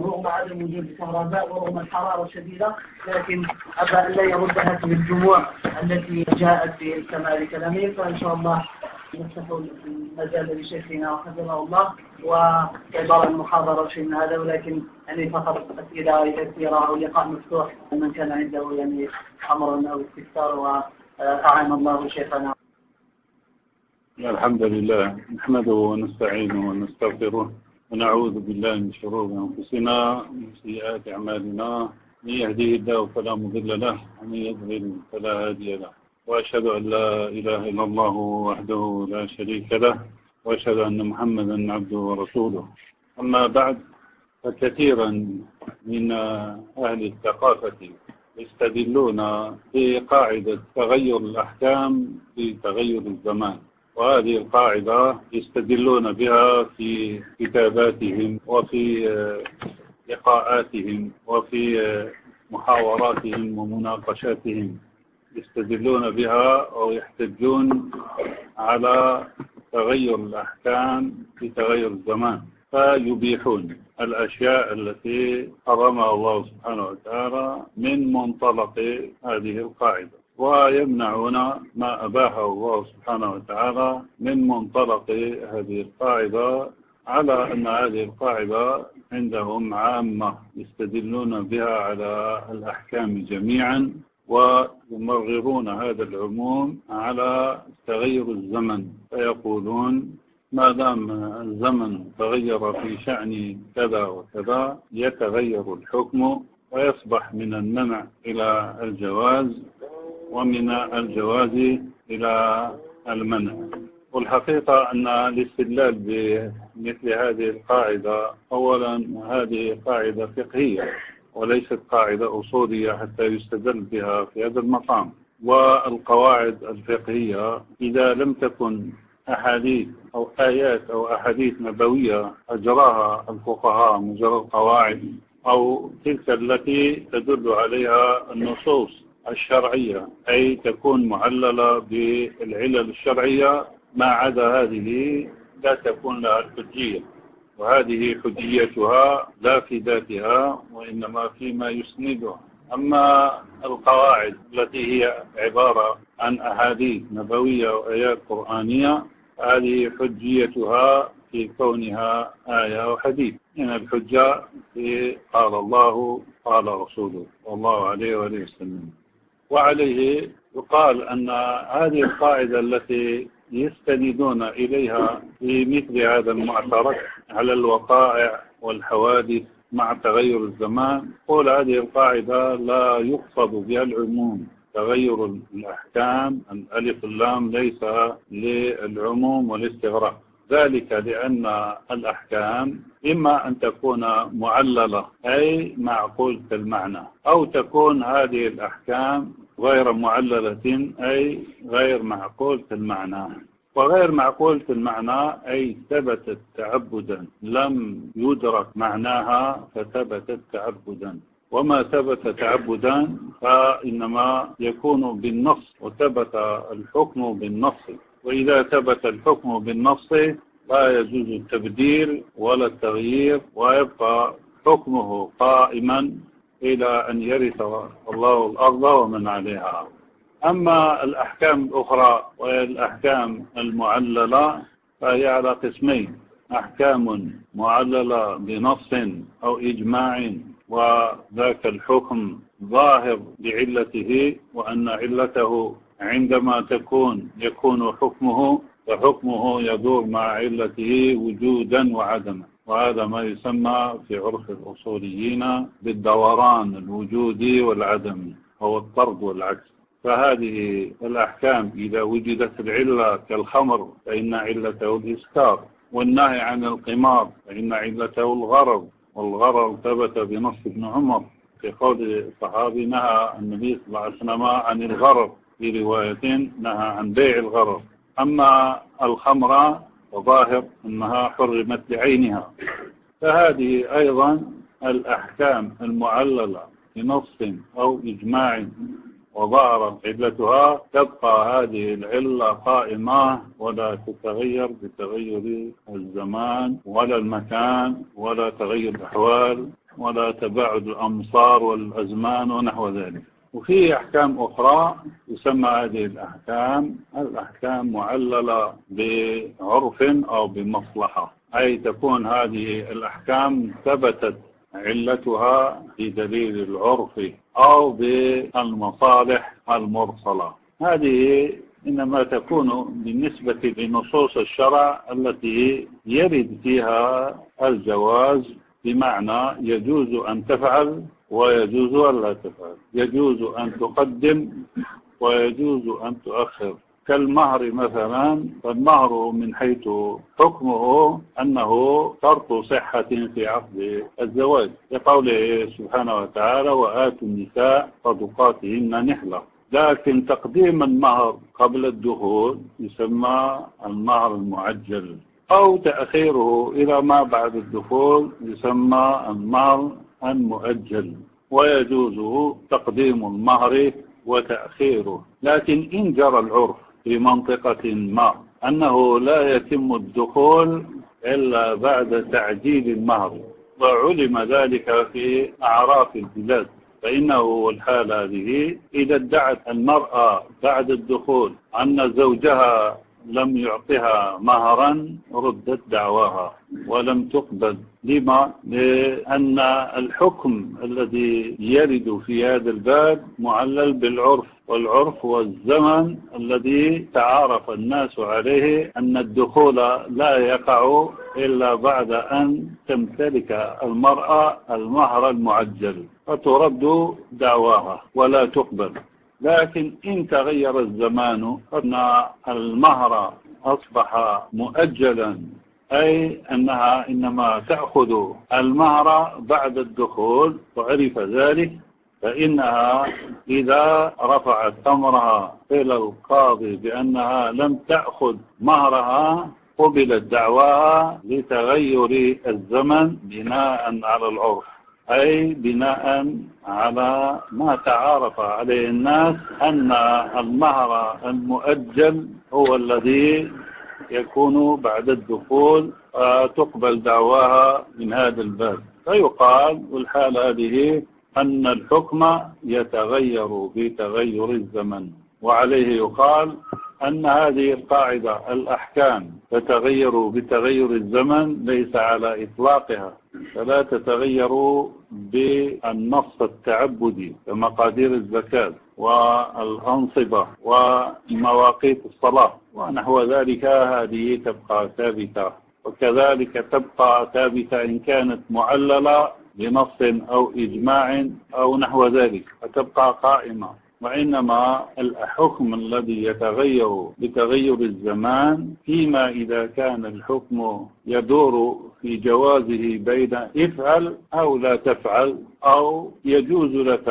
رغم عدم وجود الكهرباء ورغم الحرارة الشديدة لكن أبى أن لا يرد هذه الجموع التي جاءت في السماء لكلامه فإن شاء الله نفتح المجال لشيخنا وحفظه الله وكعبارة المحاضرة شيء من هذا ولكن يعني فقط أسئلة يسيرة أو لقاء مفتوح من كان عنده يعني أمر أو استفسار وأعان الله شيخنا. الحمد لله نحمده ونستعينه ونستغفره. ونعوذ بالله من شرور أنفسنا ومن سيئات أعمالنا. من يهديه الله فلا مضل له ومن يضلل فلا هادي له. وأشهد أن لا إله إلا الله وحده لا شريك له وأشهد أن محمدا عبده ورسوله. أما بعد فكثيرا من أهل الثقافة يستدلون بقاعدة تغير الأحكام في تغير الزمان. وهذه القاعدة يستدلون بها في كتاباتهم وفي لقاءاتهم وفي محاوراتهم ومناقشاتهم. يستدلون بها أو يحتجون على تغير الأحكام في تغير الزمان. فيبيحون الأشياء التي حرمها الله سبحانه وتعالى من منطلق هذه القاعدة. ويمنعون ما أباحه الله سبحانه وتعالى من منطلق هذه القاعدة على أن هذه القاعدة عندهم عامة يستدلون بها على الأحكام جميعا ويمررون هذا العموم على تغير الزمن. فيقولون ما دام الزمن تغير في شأن كذا وكذا يتغير الحكم ويصبح من المنع إلى الجواز. ومن الجواز إلى المنع. والحقيقة أن الاستدلال بمثل هذه القاعدة أولا هذه قاعدة فقهية وليست قاعدة أصولية حتى يستدل بها في هذا المقام. والقواعد الفقهية إذا لم تكن أحاديث أو آيات أو أحاديث نبوية أجراها الفقهاء مجرد قواعد أو تلك التي تدل عليها النصوص الشرعية أي تكون معللة بالعلل الشرعية ما عدا هذه لا تكون لها الحجية. وهذه حجيتها لا في ذاتها وإنما فيما يسندها. أما القواعد التي هي عبارة عن أحاديث نبوية وآيات قرآنية هذه حجيتها في كونها آية وحديث. من الحجة في قال الله قال رسوله. والله عليه وآله وسلم. وعليه يقال أن هذه القاعدة التي يستندون إليها في مثل هذا المعترك على الوقائع والحوادث مع تغير الزمان قول هذه القاعدة لا يقصد بها العموم. تغير الأحكام الألف اللام ليس للعموم والاستغراق. ذلك لأن الأحكام إما أن تكون معللة أي معقولة المعنى أو تكون هذه الأحكام غير معللة أي غير معقولة المعنى وغير معقولة المعنى أي ثبتت تعبدا لم يدرك معناها فثبتت تعبدا. وما ثبت تعبدا فإنما يكون بالنص وثبت الحكم بالنص. وإذا ثبت الحكم بالنص لا يجوز التبديل ولا التغيير ويبقى حكمه قائما إلى أن يرث الله الأرض ومن عليها. أما الأحكام الأخرى وهي الأحكام المعللة فهي على قسمين أحكام معللة بنص أو إجماع وذاك الحكم ظاهر بعلته وأن علته عندما تكون يكون حكمه فحكمه يدور مع علته وجودا وعدما. وهذا ما يسمى في عرف الأصوليين بالدوران الوجودي والعدمي أو الطرد والعكس. فهذه الأحكام إذا وجدت العلة كالخمر فإن علته الإسكار. والنهي عن القمار فإن علته الغرض والغرض ثبت بنص ابن عمر في قول الصحابي نهى النبي صلى الله عليه وسلم عن الغرض في رواية نهى عن بيع الغرض أما الخمر وظاهر أنها حرمت بعينها فهذه أيضا الأحكام المعللة بنص أو إجماع وظهر علتها. تبقى هذه العلة قائمة ولا تتغير بتغير الزمان ولا المكان ولا تغير الأحوال ولا تباعد الأمصار والأزمان ونحو ذلك. وفي أحكام أخرى يسمى هذه الأحكام الأحكام معللة بعرف أو بمصلحة. أي تكون هذه الأحكام ثبتت علتها في دليل العرف أو بالمصالح المرسلة. هذه إنما تكون بالنسبة لنصوص الشرع التي يرد فيها الجواز بمعنى يجوز أن تفعل ويجوز أن لا تفعل. يجوز أن تقدم ويجوز أن تؤخر. كالمهر مثلا فالمهر من حيث حكمه أنه شرط صحة في عقد الزواج. لقوله سبحانه وتعالى وآتوا النساء صدقاتهن نحلة. لكن تقديم المهر قبل الدخول يسمى المهر المعجل أو تأخيره إلى ما بعد الدخول يسمى المهر المؤجل ويجوز تقديم المهر وتأخيره. لكن إن جرى العرف في منطقة ما أنه لا يتم الدخول إلا بعد تعجيل المهر وعلم ذلك في أعراف البلاد فإنه الحال هذه إذا ادعت المرأة بعد الدخول أن زوجها لم يعطها مهرا ردت دعواها ولم تقبل. لما؟ لأن الحكم الذي يرد في هذا الباب معلل بالعرف والعرف هو الزمن الذي تعارف الناس عليه أن الدخول لا يقع إلا بعد أن تمتلك المرأة المهر المعجل فترد دعواها ولا تقبل لكن إن تغير الزمان أن المهر أصبح مؤجلا أي أنها إنما تأخذ المهر بعد الدخول وعرف ذلك فإنها إذا رفعت أمرها إلى القاضي بأنها لم تأخذ مهرها قبلت دعواها لتغير الزمن بناء على العرف أي بناء على ما تعارف عليه الناس أن المهر المؤجل هو الذي يكون بعد الدخول فتقبل دعواها من هذا الباب. فيقال والحال هذه أن الحكم يتغير بتغير الزمن. وعليه يقال أن هذه القاعدة الأحكام تتغير بتغير الزمن ليس على إطلاقها. فلا تتغير بالنص التعبدي كمقادير الزكاة. والأنصبة ومواقيت الصلاة ونحو ذلك هذه تبقى ثابتة وكذلك تبقى ثابتة إن كانت معللة بنص أو إجماع أو نحو ذلك فتبقى قائمة وإنما الحكم الذي يتغير بتغير الزمان فيما إذا كان الحكم يدور في جوازه بين افعل أو لا تفعل أو يجوز لك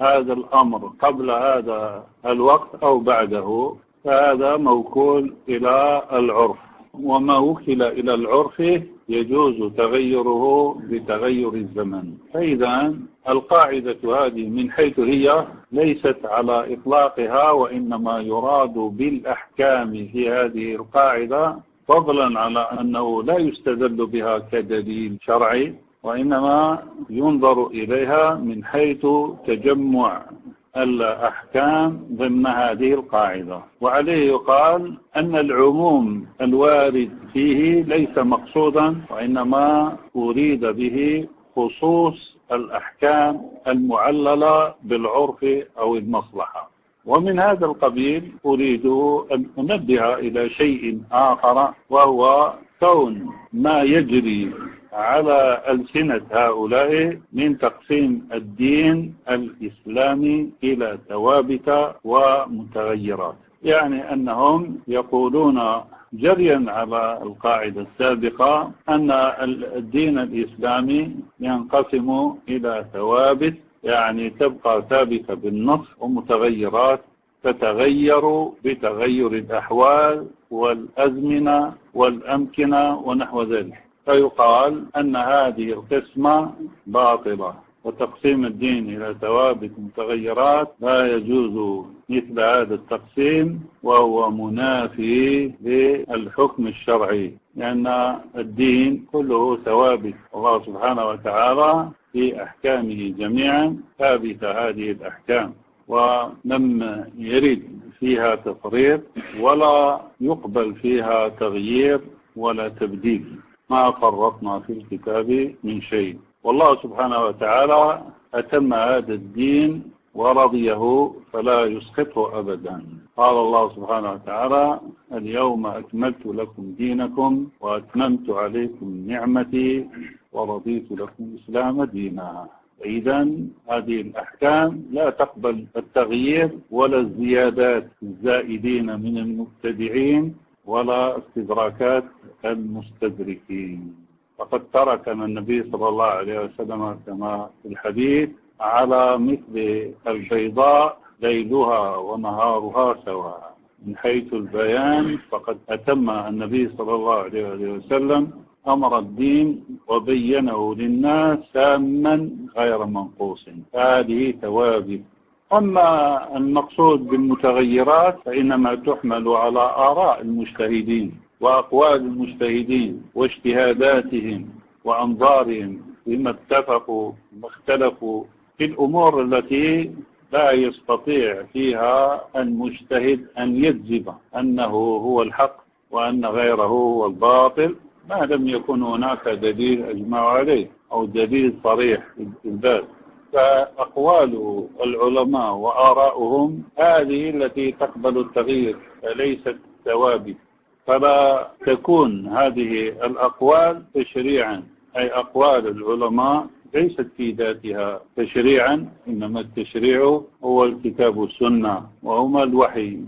هذا الأمر قبل هذا الوقت أو بعده فهذا موكول إلى العرف. وما وكل إلى العرف يجوز تغيره بتغير الزمن. فإذا القاعدة هذه من حيث هي ليست على إطلاقها وإنما يراد بالأحكام في هذه القاعدة فضلا على أنه لا يستدل بها كدليل شرعي وإنما ينظر إليها من حيث تجمع الأحكام ضمن هذه القاعدة. وعليه يقال أن العموم الوارد فيه ليس مقصودا وإنما أريد به خصوص الأحكام المعللة بالعرف أو المصلحة. ومن هذا القبيل أريد أن أنبه إلى شيء آخر وهو كون ما يجري على ألسنة هؤلاء من تقسيم الدين الإسلامي إلى ثوابت ومتغيرات. يعني أنهم يقولون جريا على القاعدة السابقة أن الدين الإسلامي ينقسم إلى ثوابت يعني تبقى ثابتة بالنص ومتغيرات تتغير بتغير الأحوال والأزمنة والأمكنة ونحو ذلك. فيقال أن هذه القسمة باطلة وتقسيم الدين إلى ثوابت متغيرات لا يجوز مثل هذا التقسيم وهو منافي للحكم الشرعي لأن الدين كله ثوابت. الله سبحانه وتعالى في أحكامه جميعا ثابتة هذه الأحكام ولم يرد فيها تفريط ولا يقبل فيها تغيير ولا تبديل. ما فرطنا في الكتاب من شيء. والله سبحانه وتعالى أتم هذا الدين ورضيه فلا يسقطه أبدا. قال الله سبحانه وتعالى اليوم أكملت لكم دينكم وأتممت عليكم نعمتي ورضيت لكم الإسلام دينا. إذا هذه الأحكام لا تقبل التغيير ولا الزيادات الزائدين من المبتدعين ولا استدراكات المستدركين. فقد تركنا النبي صلى الله عليه وسلم كما في الحديث على مثل البيضاء ليلها ونهارها سواء. من حيث البيان فقد أتم النبي صلى الله عليه وسلم أمر الدين وبينه للناس تاما غير منقوص. هذه ثوابت أما المقصود بالمتغيرات فإنما تحمل على آراء المجتهدين وأقوال المجتهدين واجتهاداتهم وأنظارهم فيما اتفقوا واختلفوا في الأمور التي لا يستطيع فيها المجتهد أن يجزم أنه هو الحق وأن غيره هو الباطل. ما لم يكن هناك دليل أجمع عليه أو دليل صريح الباب. فأقوال العلماء وآراؤهم هذه التي تقبل التغيير ليست ثوابت فلا تكون هذه الأقوال تشريعا. أي أقوال العلماء ليست في ذاتها تشريعا إنما التشريع هو الكتاب والسنة وهما الوحي.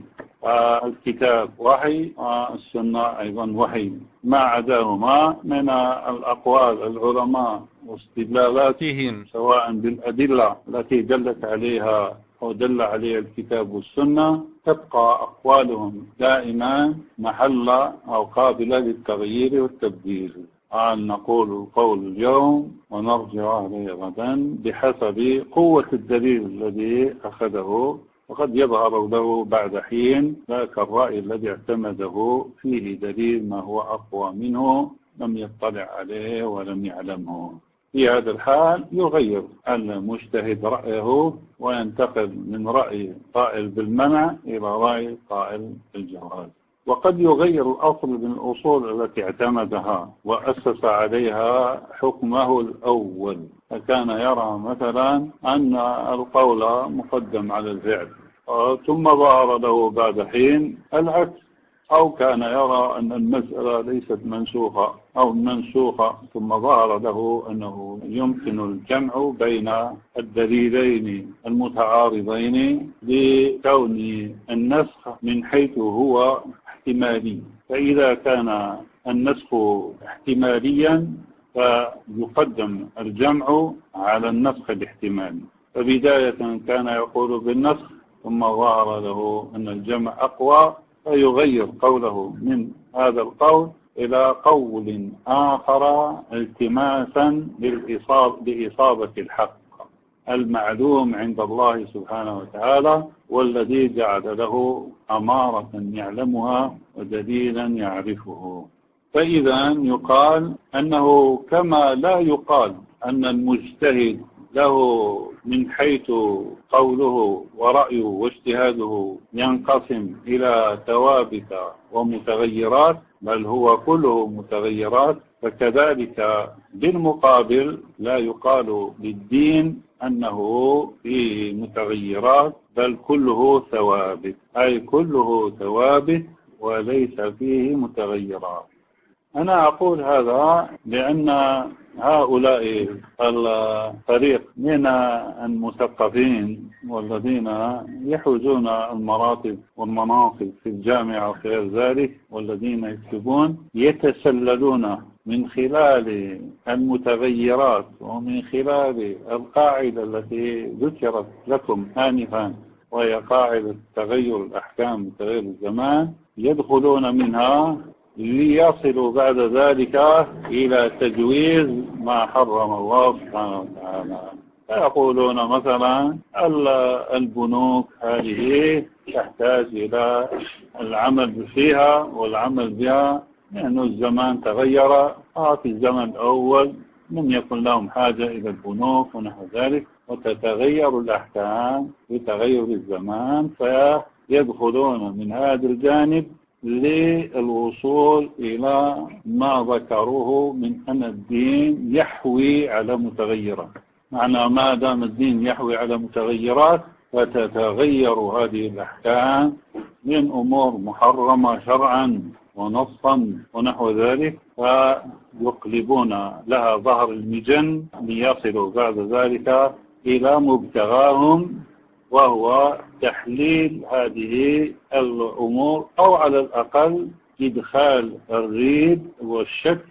الكتاب وحي والسنة أيضا وحي. ما عداهما من الأقوال العلماء واستدلالاتهم سواء بالأدلة التي دلت عليها أو دل عليها الكتاب والسنة تبقى أقوالهم دائما محل أو قابلة للتغيير والتبديل. أن نقول قول اليوم ونرجع عليه غدا بحسب قوة الدليل الذي أخذه وقد يظهر له بعد حين ذاك الرأي الذي اعتمده فيه دليل ما هو أقوى منه لم يطلع عليه ولم يعلمه. في هذا الحال يغير المجتهد رأيه وينتقل من رأي قائل بالمنع إلى رأي قائل بالجواز. وقد يغير الأصل من الأصول التي اعتمدها وأسس عليها حكمه الأول. فكان يرى مثلا أن القول مقدم على الفعل. ثم ظهر له بعد حين العكس. أو كان يرى أن المسألة ليست منسوخة أو منسوخة ثم ظهر له أنه يمكن الجمع بين الدليلين المتعارضين لكون النسخ من حيث هو احتمالي. فإذا كان النسخ احتماليا فيقدم الجمع على النسخ الاحتمالي فبداية كان يقول بالنسخ ثم ظهر له أن الجمع أقوى فيغير قوله من هذا القول إلى قول آخر التماسا لإصابة الحق. المعلوم عند الله سبحانه وتعالى والذي جعل له أمارة يعلمها ودليلا يعرفه. فإذا يقال أنه كما لا يقال أن المجتهد له من حيث قوله ورأيه واجتهاده ينقسم إلى ثوابت ومتغيرات بل هو كله متغيرات فكذلك بالمقابل لا يقال للدين أنه فيه متغيرات بل كله ثوابت أي كله ثوابت وليس فيه متغيرات. أنا أقول هذا لأن هؤلاء الفريق من المثقفين والذين يحوزون المراتب والمناصب في الجامعة وغير ذلك والذين يكتبون يتسللون من خلال المتغيرات ومن خلال القاعدة التي ذكرت لكم آنفا وهي قاعدة تغير الأحكام تغير الزمان يدخلون منها ليصلوا بعد ذلك إلى تجويز ما حرم الله سبحانه وتعالى. فيقولون مثلا البنوك هذه تحتاج إلى العمل فيها والعمل بها لأنه الزمان تغير في الزمن الأول لم يكن لهم حاجة إلى البنوك ونحو ذلك وتتغير الأحكام بتغير الزمان فيدخلون من هذا الجانب للوصول إلى ما ذكروه من أن الدين يحوي على متغيرات. معنى ما دام الدين يحوي على متغيرات فتتغير هذه الأحكام من أمور محرمة شرعا ونصا ونحو ذلك فيقلبون لها ظهر المجن ليصلوا بعد ذلك إلى مبتغاهم وهو تحليل هذه الأمور أو على الأقل إدخال الريب والشك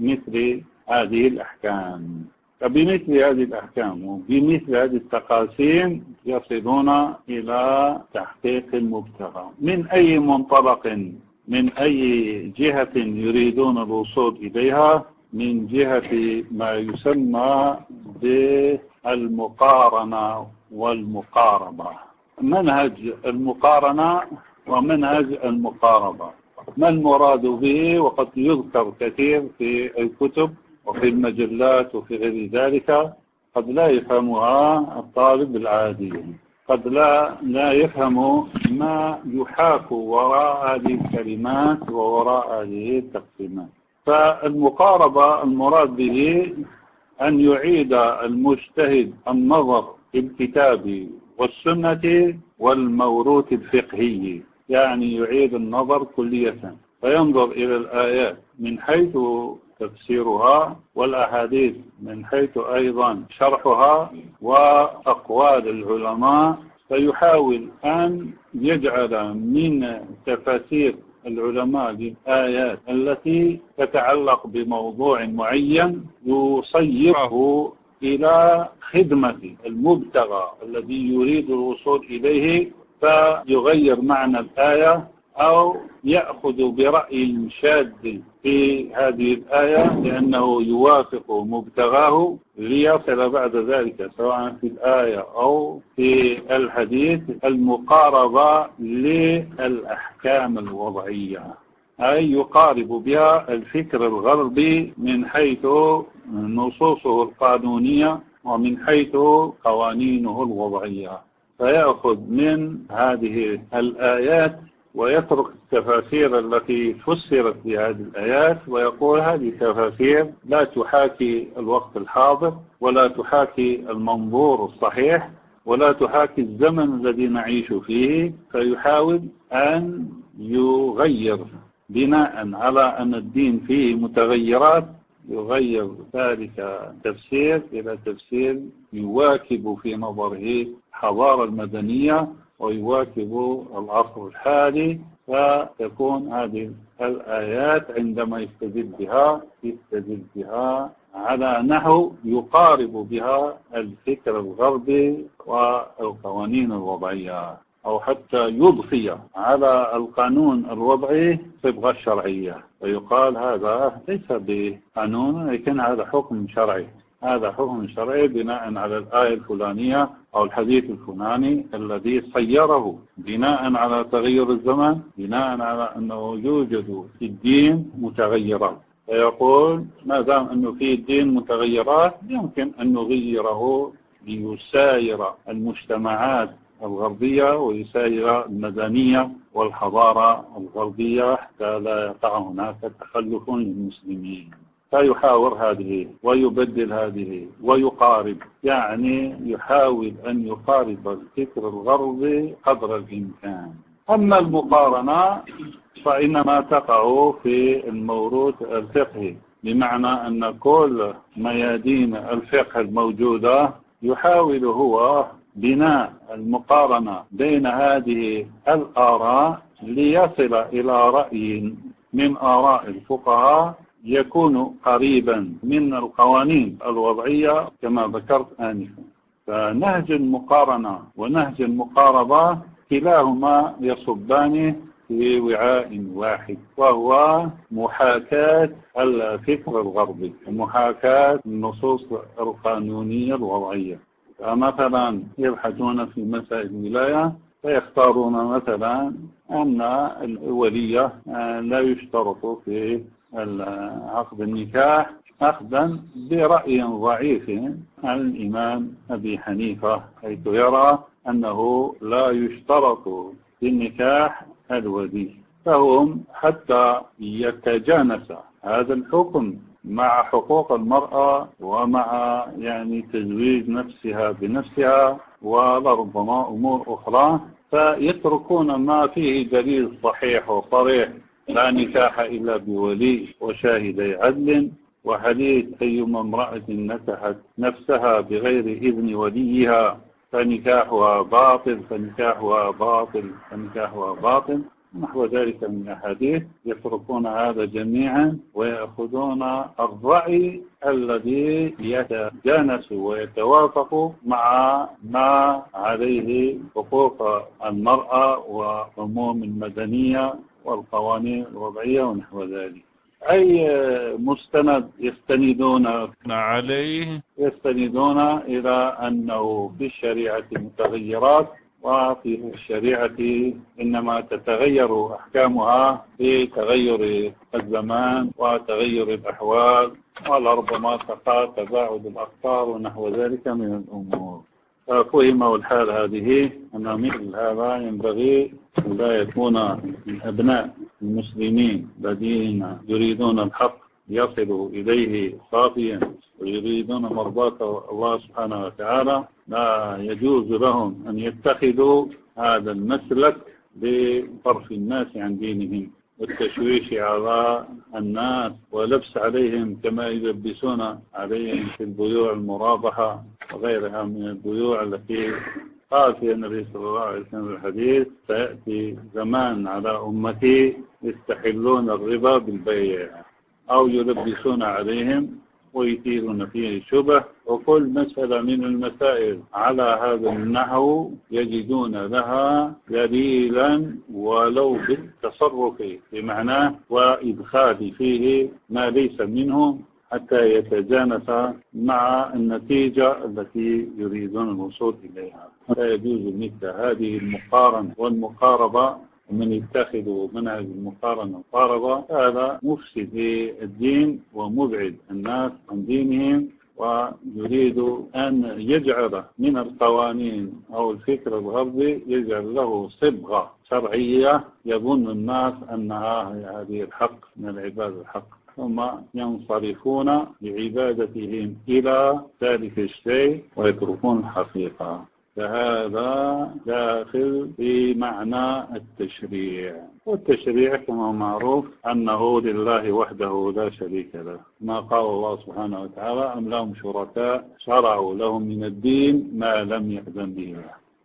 مثل هذه الأحكام. فبمثل هذه الأحكام وبمثل هذه التقاسيم يصلون إلى تحقيق المبتغى. من أي منطلق من أي جهة يريدون الوصول إليها؟ من جهة ما يسمى بالمقارنة. والمقاربة. منهج المقارنة ومنهج المقاربة. ما المراد به؟ وقد يذكر كثير في الكتب وفي المجلات وفي غير ذلك. قد لا يفهمها الطالب العادي. قد لا لا يفهم ما يحاك وراء هذه الكلمات ووراء هذه التقسيمات. فالمقاربة المراد به أن يعيد المجتهد النظر الكتاب والسنة والموروث الفقهي يعني يعيد النظر كلية فينظر إلى الآيات من حيث تفسيرها والأحاديث من حيث أيضا شرحها وأقوال العلماء فيحاول أن يجعل من تفاسير العلماء للآيات التي تتعلق بموضوع معين يصيره إلى خدمة المبتغى الذي يريد الوصول إليه فيغير معنى الآية أو يأخذ برأي شاذ في هذه الآية لأنه يوافق مبتغاه ليصل بعد ذلك سواء في الآية أو في الحديث المقاربة للأحكام الوضعية أي يقارب بها الفكر الغربي من حيث نصوصه القانونية ومن حيث قوانينه الوضعية. فيأخذ من هذه الآيات ويترك التفاسير التي فسرت بهذه الآيات ويقول هذه تفاسير لا تحاكي الوقت الحاضر ولا تحاكي المنظور الصحيح ولا تحاكي الزمن الذي نعيش فيه فيحاول أن يغير بناء على أن الدين فيه متغيرات يغير ذلك تفسير إلى تفسير يواكب في نظره الحضارة المدنية ويواكب العصر الحالي فتكون هذه الآيات عندما يستدل بها يستدل بها على نحو يقارب بها الفكر الغربي والقوانين الوضعية. أو حتى يضفي على القانون الوضعي صبغة الشرعية. ويقال هذا ليس بقانون لكن هذا حكم شرعي. هذا حكم شرعي بناء على الآية الفلانية أو الحديث الفلاني الذي صيره. بناء على تغير الزمان بناء على أنه يوجد في الدين متغيرات. فيقول ما دام أنه في الدين متغيرات يمكن أن نغيره ليساير المجتمعات الغربية ويساير المدنية والحضارة الغربية حتى لا يقع هناك تخلف للمسلمين. فيحاور هذه ويبدل هذه ويقارب يعني يحاول أن يقارب الفكر الغربي قدر الإمكان. أما المقارنة فإنما تقع في الموروث الفقهي بمعنى أن كل ميادين الفقه الموجودة يحاول هو بناء المقارنة بين هذه الآراء ليصل إلى رأي من آراء الفقهاء يكون قريبا من القوانين الوضعية كما ذكرت آنفا. فنهج المقارنة ونهج المقاربة كلاهما يصبان في وعاء واحد وهو محاكاة الفكر الغربي محاكاة النصوص القانونية الوضعية. فمثلا يبحثون في مسائل الولاية فيختارون مثلا أن الولية لا يشترط في عقد النكاح أخذا برأي ضعيف. عن الإمام أبي حنيفة حيث يرى أنه لا يشترط في النكاح الودي فهم حتى يتجانس هذا الحكم. مع حقوق المرأة ومع يعني تزويج نفسها بنفسها ولربما أمور أخرى فيتركون ما فيه دليل صحيح وصريح لا نكاح إلا بولي وشاهدي عدل وحديث أيما امرأة نكحت نفسها بغير إذن وليها فنكاحها باطل فنكاحها باطل فنكاحها باطل. نحو ذلك من الأحاديث يتركون هذا جميعا ويأخذون الرأي الذي يتجانس ويتوافق مع ما عليه حقوق المرأة وعموم المدنية والقوانين الوضعية ونحو ذلك. أي مستند يستندون؟ عليه. يستندون إلى أنه في الشريعة متغيرات وفي الشريعة إنما تتغير أحكامها بتغير الزمان وتغير الأحوال ولربما تقع تباعد الأقطار ونحو ذلك من الأمور. ففهم الحال هذه أن مثل هذا ينبغي لا يكون من أبناء المسلمين الذين يريدون الحق يصلوا إليه صافيا. ويريدون مرضاة الله سبحانه وتعالى لا يجوز لهم أن يتخذوا هذا المسلك لطرف الناس عن دينهم والتشويش على الناس ولبس عليهم كما يلبسون عليهم في البيوع المرابحة وغيرها من البيوع التي قال فيها النبي صلى الله عليه وسلم الحديث سيأتي زمان على أمتي يستحلون الربا بالبيع أو يلبسون عليهم ويثيرون فيه الشبه وكل مسألة من المسائل على هذا النحو يجدون لها دليلا ولو بالتصرف بمعناه وإدخال فيه ما ليس منه حتى يتجانس مع النتيجة التي يريدون الوصول إليها. لا يجوز مثل هذه المقارنة والمقاربة ومن يتخذ منهج المقارنة المقاربة هذا مفسد للدين ومبعد الناس عن دينهم ويريد أن يجعل من القوانين أو الفكر الغربي يجعل له صبغة شرعية يظن الناس أنها هذه الحق من العباد الحق. ثم ينصرفون بعبادتهم إلى ذلك الشيء ويتركون الحقيقة فهذا داخل في معنى التشريع. والتشريع كما معروف أنه لله وحده لا شريك له. ما قال الله سبحانه وتعالى أم لهم شركاء شرعوا لهم من الدين ما لم يأذن به.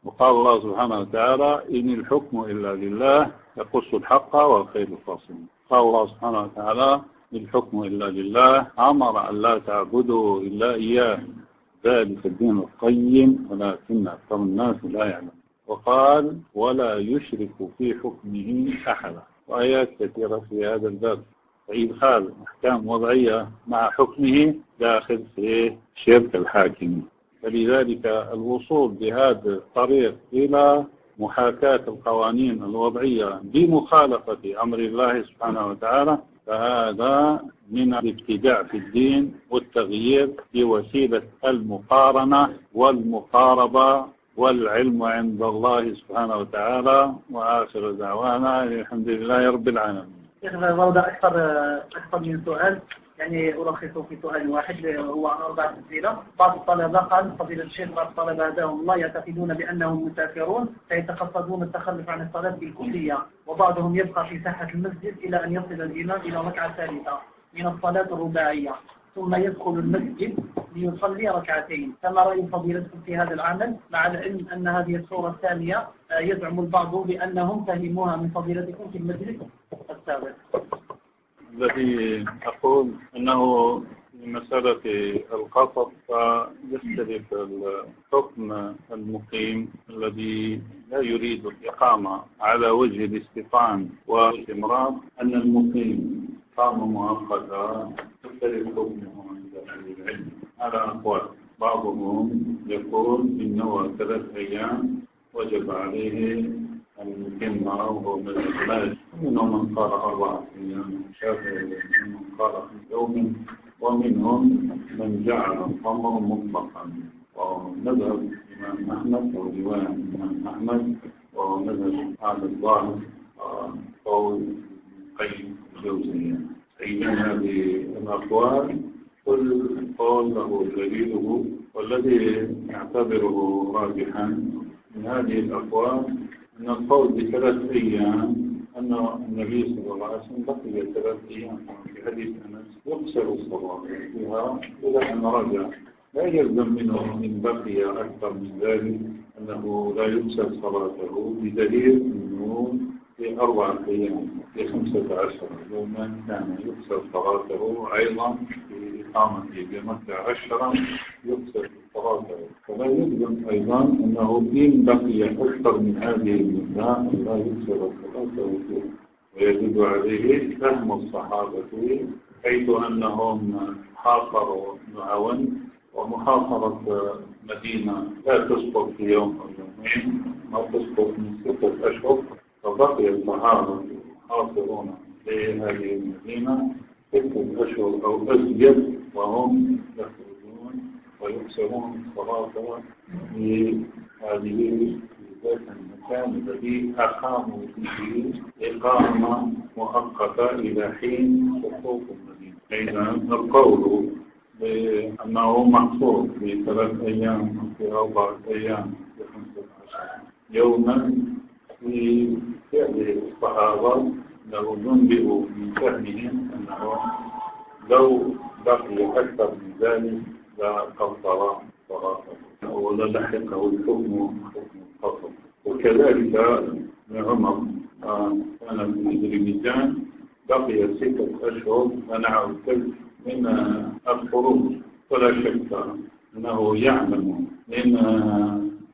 وقال الله سبحانه وتعالى إن الحكم إلا لله يقص الحق والخير الفاصل قال الله سبحانه وتعالى الحكم إلا لله أمر أن لا تعبدوا إلا إياه. ذلك الدين القيم ولكن أكثر الناس لا يعلم وقال ولا يشرك في حكمه أحدا وآيات كثيرة في هذا الباب. فإدخال أحكام وضعية مع حكمه داخل في شرك الحاكم. فلذلك الوصول بهذا الطريق إلى محاكاة القوانين الوضعية بمخالفة أمر الله سبحانه وتعالى فهذا من الابتداع في الدين والتغيير بوسيلة المقارنة والمقاربة والعلم عند الله سبحانه وتعالى. وآخر دعوانا الحمد لله رب العالمين. أكثر أكثر من سؤال. يعني ألخصه في سؤال واحد هو أربعة أسئلة. بعض الطلبة قال فضيلة الشيخ بعض الطلبة هداهم الله يعتقدون بأنهم مسافرون فيتقصدون التخلف عن الصلاة بالكلية وبعضهم يبقى في ساحة المسجد إلى أن يصل الإمام إلى ركعة ثالثة. من الصلاة الرباعية ثم يدخل المسجد ليصلي ركعتين. فما رأي فضيلتكم في هذا العمل مع العلم أن هذه الصورة الثانية يزعم البعض بأنهم فهموها من فضيلتكم في المجلس السابق. الذي أقول أنه مسألة القصر فيختلف الحكم المقيم الذي لا يريد الإقامة على وجه الاستيطان والاستمرار أن المقيم إقامة مؤقتة يختلف حكمه عند أهل العلم على أقوال بعضهم يقول إنه ثلاث أيام وجب عليه يتم وهو من المال منهم من قال أربعة أيام شافعي ومنهم من قال يوم ومنهم من جعل الخمر مطلقا ومذهب الإمام أحمد أو رواية الإمام أحمد ومذهب أهل الظاهر قول قيم الجوزية أيضا هذه الأقوال كل قول له دليله والذي يعتبره راجحا من هذه الأقوال أن القول بثلاث أيام أن النبي صلى الله عليه وسلم بقي ثلاث أيام في حديث أنس يقصر الصلاة فيها إلى أن رجع. لا يلزم منه إن بقي أكثر من ذلك أنه لا يقصر صلاته بدليل أنه في أربعة أيام في خمسة عشر يوما كان يقصر صلاته أيضا في إقامته بمكة عشرا يقصر صلاته. فلا يلزم أيضا أنه إن بقي أكثر من هذه المدة لا يقصر صلاته فيه ويدل عليه فهم الصحابة حيث أنهم حاصروا نعون ومحاصرة مدينة لا تسقط في يوم أو يومين ما تسقط من ستة أشهر. فبقي الصحابة حاصرون في هذه المدينة ستة أشهر أو أزيد وهم يخرجون ويكسرون الصلاة في هذه ذات المكان الذي أقاموا فيه إقامة مؤقتة إلى حين سقوط المدينة. إذا القول بأنه محصور في ثلاث أيام في أربعة أيام في خمسة عشر يوما؟ في فعل الصحابة لو ننبئ من فهمهم أنه لو بقي أكثر من ذلك لقصر صلاته وللحقه الحكم حكم القصر. وكذلك ابن عمر كان في أذربيجان بقي ستة أشهر منع الكلب من الخروج ولا شك أنه يعلم من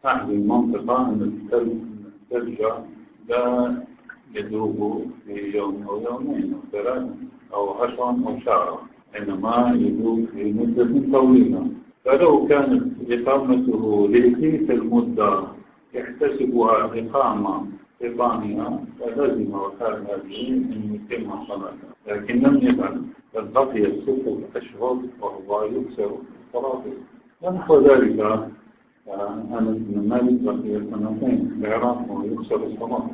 أهل المنطقة أن الثلج لا يذوب في يوم أو يومين أو ثلاثة أو عشرا أو شهرا إنما يذوب في مدة طويلة. فلو كانت إقامته لتلك المدة يحتسبها إقامة إقامها فلازم وكان هذه أن يتم صلاته. لكن لم يفعل بل بقي ستة أشهر وهو يكسر صلاته ونحو ذلك أنس بن مالك بقي سنتين في العراق ويكسر الصلاة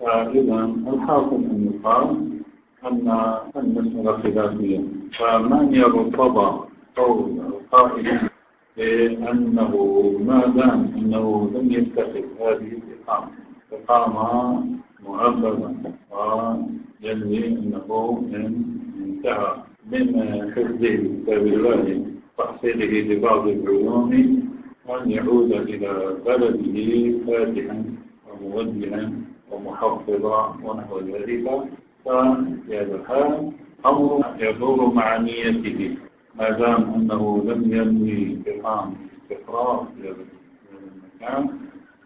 فإذا الحاصل أن يقال أن المسألة خلافية. فمن يرتضى قول القائل بأنه ما دام أنه لم يتخذ هذه الإقامة إقامة مؤبدة وينوي أنه انتهى من حفظه كتاب الله تحصيله لبعض العلوم أن يعود إلى بلده فاتحا وموجها ومحفظا ونحو ذلك ففي هذا الحال أمر يدور مع نيته. ما دام أنه لم ينوي إقام استقرار في هذا المكان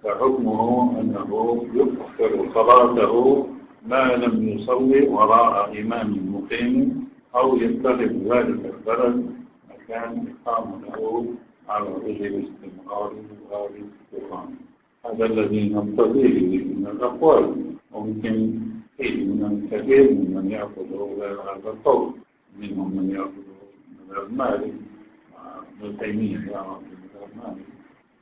فحكمه أنه يكفر صلاته ما لم يصلي وراء إمام مقيم أو يتخذ ذلك البلد مكان إقامة على وجه الاستمرار والاستقامة هذا الذي نقتضيه من الأقوال ممكن من الكثير ممن يأخذ هذا القول منهم من يأخذ من المال ابن تيمية يأخذ من المال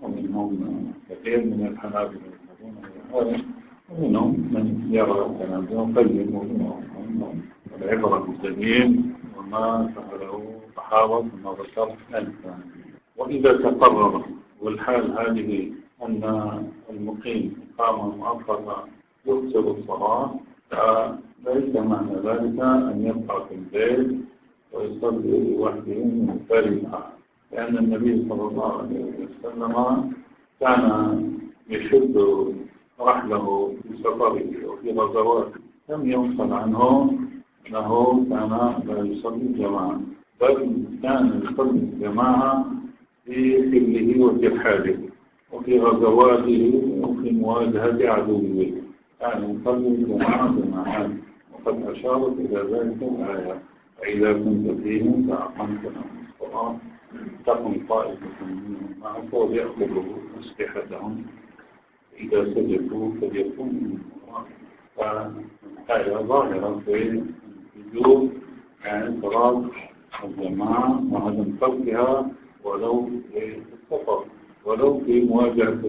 ومنهم كثير من الحنابلة يذهبون إلى هذا ومنهم من يرى ابن القيم ومنهم العبرة بالدليل وما فعله الصحابة كما ذكرت أنت وإذا تقرر والحال هذه أن المقيم إقامة مؤقتة يكسر الصلاة فليس معنى ذلك أن يبقى في البيت ويصلي لوحده منفردا لأن النبي صلى الله عليه وسلم كان يشد رحله في سفره وفي غزواته لم ينقل عنه أنه كان لا يصلي جماعة بل كان يصلي الجماعة في حله وترحاله وفي غزواته وفي مواجهة عدوه كان يصلي الجماعة جماعات وقد أشارت إلى ذلك الآية فإذا كنت فيهم فأقمت لهم الصلاة تقم طائفة منهم معك وليأخذوا أسلحتهم إذا سجدوا فليكونوا من فهذا ظاهرة في وجود يعني صلاة الجماعة وعدم تركها ولو في السفر ولو في مواجهة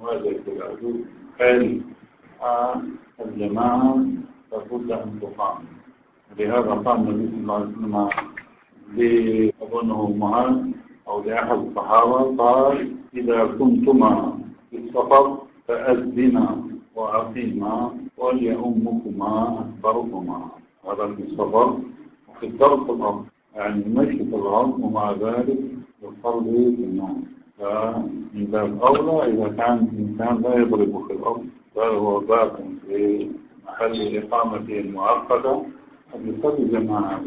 مواجهة العدو الحالي الجماعة لابد أن تقام. لهذا قال النبي صلى الله عليه وسلم لأظنه معاذ أو لأحد الصحابة قال إذا كنتما في السفر فأذنا وأقيما وليؤمكما أكبركما. هذا في السفر. وفي الدرس الأرض يعني المشي في الأرض ومع ذلك يصلي في النوم فمن باب أولى إذا كان الإنسان لا يضرب في الأرض فهو باب في محل إقامته المؤقتة يصلي جماعة.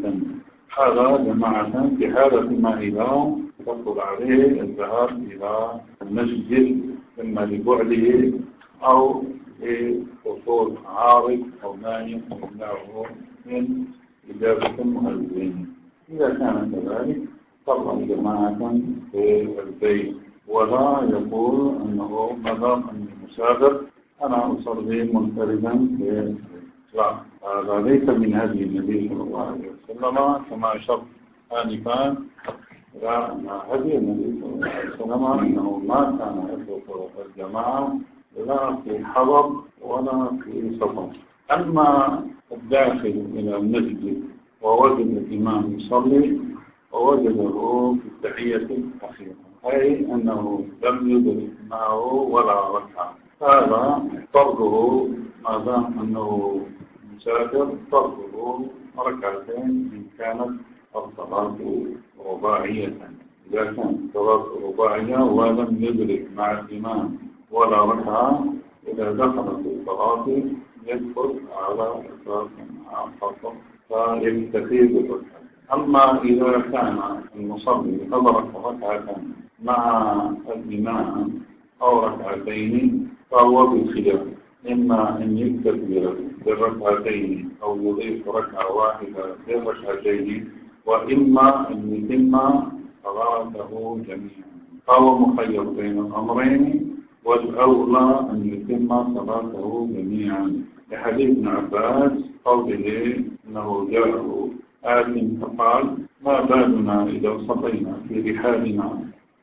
هذا جماعة في حالة ما إذا تفضل عليه الذهاب إلى المسجد إما لبعده أو لحصول عارض أو نائم أو يمنعه من إجابة المؤذن. إذا كان كذلك صلى جماعة في البيت. ولا يقول أنه ما دام أني مسافر أنا أصلي منفردا في لا هذا ليس من هدي النبي صلى الله عليه وسلم كما أشرت آنفا. إلى أن هدي النبي صلى الله عليه وسلم أنه ما كان يترك الجماعة لا في حضر ولا في سفر. أما الداخل إلى المسجد ووجد الإمام يصلي ووجده في التحية الأخيرة. أي أنه لم يدرك معه ولا ركعة هذا فرضه ما دام أنه مسافر فرضه ركعتين إن كانت الصلاة رباعية. إذا كانت الصلاة رباعية ولم يدرك مع الإمام ولا ركعة إذا دخل في الصلاة يدخل على أساس فقط فيكتفي بالركعة أما إذا كان المصلي أدرك ركعة مع الإمام أو ركعتين فهو بالخلاف. إما أن يكتفي بالركعتين أو يضيف ركعة واحدة للركعتين وإما أن يتم صلاته جميعا. فهو مخير بين الأمرين والأولى أن يتم صلاته جميعا. لحديث ابن عباس قوله أنه جاءه آت فقال ما بالنا إذا صلينا في رحالنا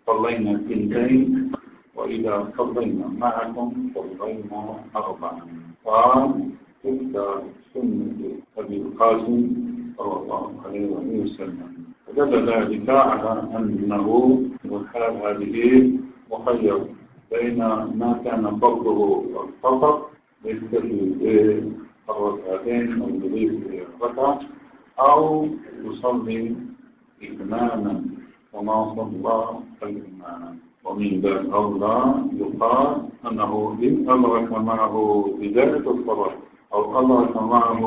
صلينا اثنتين وإذا صلينا معكم صلينا أربعا. قال تلك سنة أبي القاسم صلى الله عليه وسلم. فدل ذلك على أنه والحال هذه مخير بين ما كان فرضه فقط يكتفي بالركعتين أو يضيف الركعة. أو يصلي إماما كما صلى الإمام ومن ذلك أولى يقال أنه إن أدرك معه بداية الصلاة أو أدرك معه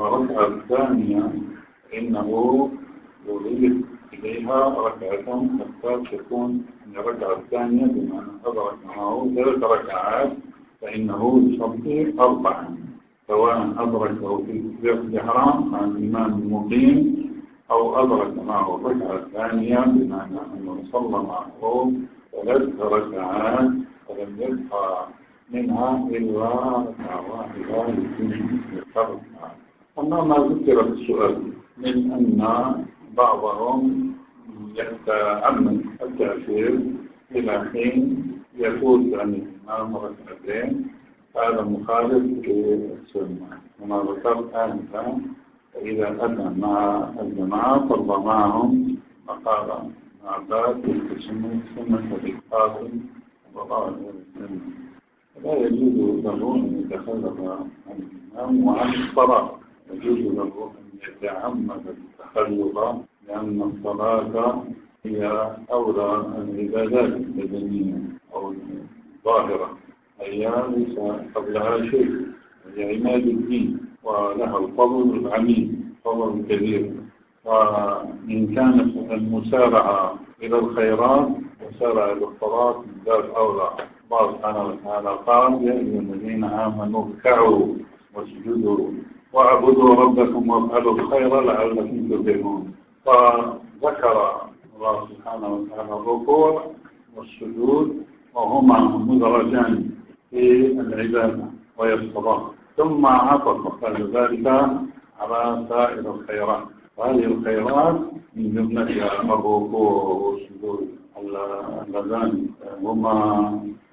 الركعة الثانية إنه يضيف إليها ركعة حتى تكون الركعة الثانية بمعنى أدرك معه ثلاث ركعات فإنه يصلي أربعا. سواء أدركه في الإحرام مع الإمام المقيم أو أدرك معه الركعة الثانية بمعنى أنه صلى معه ثلاث ركعات فلم يبقى منها إلا ركعة واحدة الركعة أما ما ذكر في السؤال من أن بعضهم يتأمل التأثير إلى حين يفوت عن الإمام ركعتين هذا مخالف للسنة كما ذكرت آنفا فإذا أتى مع الجماعة صلى معهم فقال مع عباس سنة سنة القاسم وقال لا يجوز له أن يتخلف عن الإمام وعن الصلاة. يجوز له أن يتعمد التخلف لأن الصلاة هي أولى العبادات البدنية أو الظاهرة. ليس قبلها شيء هي عماد الدين ولها الفضل العميد فضل كبير. وإن كانت المسارعة إلى الخيرات مسارعة إلى الصلاة من باب أولى الله سبحانه وتعالى قال يا أيها الذين آمنوا اركعوا واسجدوا واعبدوا ربكم وافعلوا الخير لعلكم تفلحون. فذكر الله سبحانه وتعالى الركوع والسجود وهما مدرجان. في العبادة الصلاة ثم عطف بعد ذلك على سائر الخيرات. وهذه الخيرات من جملتها الركوع والسجود اللذان هما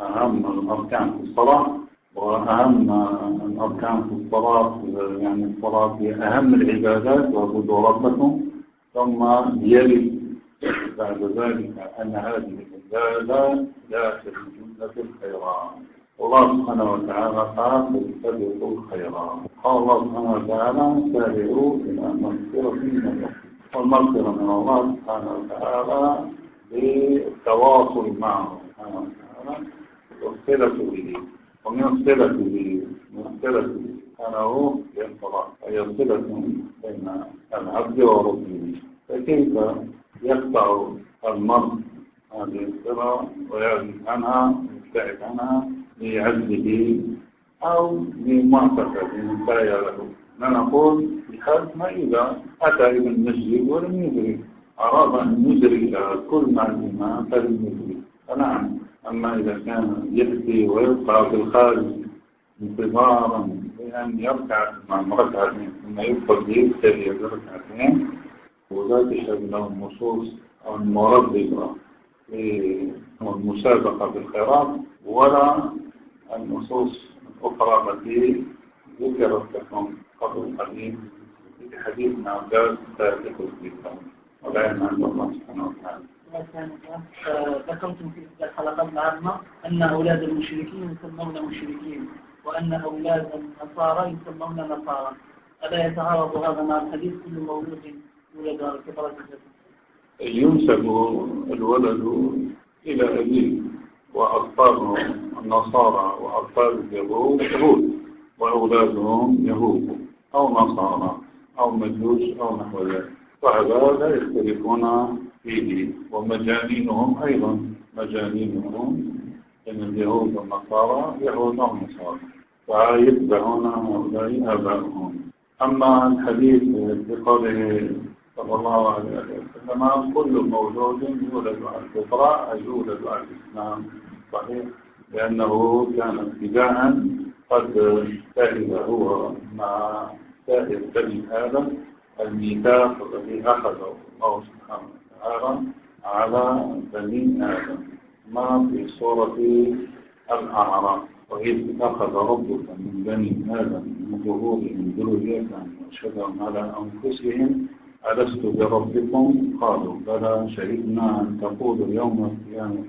أهم الأركان في الصلاة وأهم الأركان في الصلاة يعني الصلاة هي أهم العبادات واعبدوا ربكم ثم يلي بعد ذلك أن هذه العبادة داخل جملة الخيرات. الله سبحانه وتعالى قال فاستبقوا الخيرات. قال الله سبحانه وتعالى سارعوا إلى مغفرة من الله والمغفرة من الله سبحانه وتعالى بالتواصل معه سبحانه وتعالى والصلة به ومن الصلة به من الصلة به أنه ينطلع أي صلة بين العبد وربه. فكيف يقطع المرء هذه الصلة ويعزف عنها ويبتعد عنها؟ لعزه أو لمعتقد انتهى له نقول حال ما إذا أتى إلى المسجد ولم يدرك أراد أن يدرك كل معلومة فلم يدرك فنعم أما إذا كان يأتي ويبقى في الخارج انتظارا بأن يركع مع ركعتين ثم يدخل يبتدي بركعتين ولا تشهد له النصوص المرددة في المسابقة في الخيرات ولا النصوص الأخرى التي ذكرت لكم قبل قليل في حديث عباس ذلك الكتاب والعلم عند الله سبحانه وتعالى. ذكرتم في الحلقات العامة أن أولاد المشركين يسمون مشركين وأن أولاد النصارى يسمون نصارى. ألا يتعارض هذا مع الحديث كل مولود يولد على الفطرة ينسب الولد إلى أبيه وأطفال النصارى وأطفال اليهود يهود وأولادهم يهود أو نصارى أو مجوس أو نحو ذلك. وهذا لا يختلفون فيه ومجانينهم أيضا. مجانينهم من اليهود والنصارى يهود ونصارى ويتبعون هؤلاء آبائهم أما الحديث بقوله صلى الله عليه وسلم كل مولود يولد على الفطرة أي يولد على الإسلام. صحيح؟ لأنه كان ابتداء قد شهد هو مع سائر بني آدم الميثاق الذي أخذه الله سبحانه وتعالى على بني آدم. ما في سورة الأعراف. وإذ أخذ ربك من بني آدم من ظهورهم ذريتهم وشهدهم على أنفسهم. ألست بربكم؟ قالوا بلى. شهدنا أن تقولوا يوم القيامة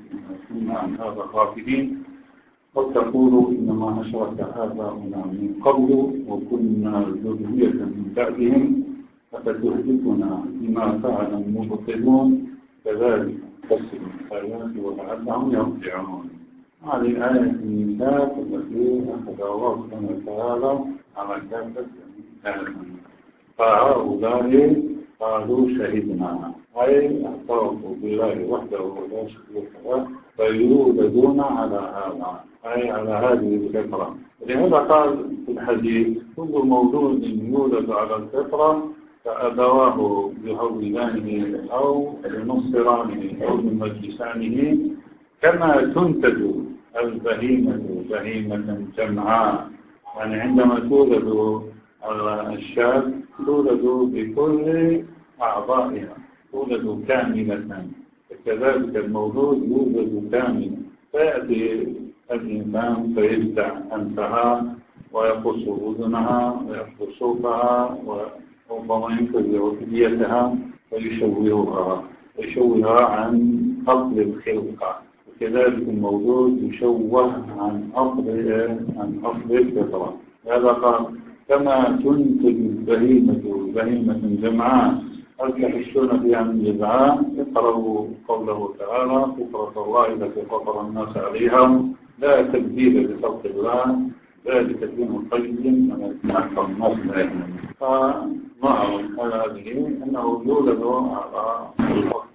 كنا عن هذا غافلين. قد تقولوا إنما أشرك آباؤنا من قبل وكنا ذرية من بعدهم أفتهلكنا بما فعل المبطلون؟ كذلك نفسر الآيات ولعلهم يرجعون. هذه آية الميثاق التي أخذ الله سبحانه وتعالى على كافة فهؤلاء قالوا شهدنا. أي أعترفوا بالله وحده ولا شريك له فيولدون على هذا. أي على هذه الفطرة لهذا قال في الحديث كل مولود يولد على الفطرة فأبواه يهودانه أو ينصرانه أو يمجسانه كما تنتج البهيمة. بهيمة جمعاء. يعني عندما تولد الشاب تولد بكل أعضائها. تولد كاملة. كذلك المولود يولد كاملا فيأتي الإنسان فيجدع أنفها ويقص أذنها ويقص صوفها وربما ينتزع كليتها ويشوهها ويشوهها عن أصل الخلقة. وكذلك المولود يشوه عن أصل عن أصل الفطرة. هذا قال كما تنتج البهيمة بهيمة جمعاء هل تحسون بها من جزعاء اقرأوا قوله تعالى فطرة الله التي فطر الناس عليها. لا تبديل لخلق الله ذلك الدين القيم من أكثر الناس لا يعلمون معهم على هذه أنه يولد على الفقر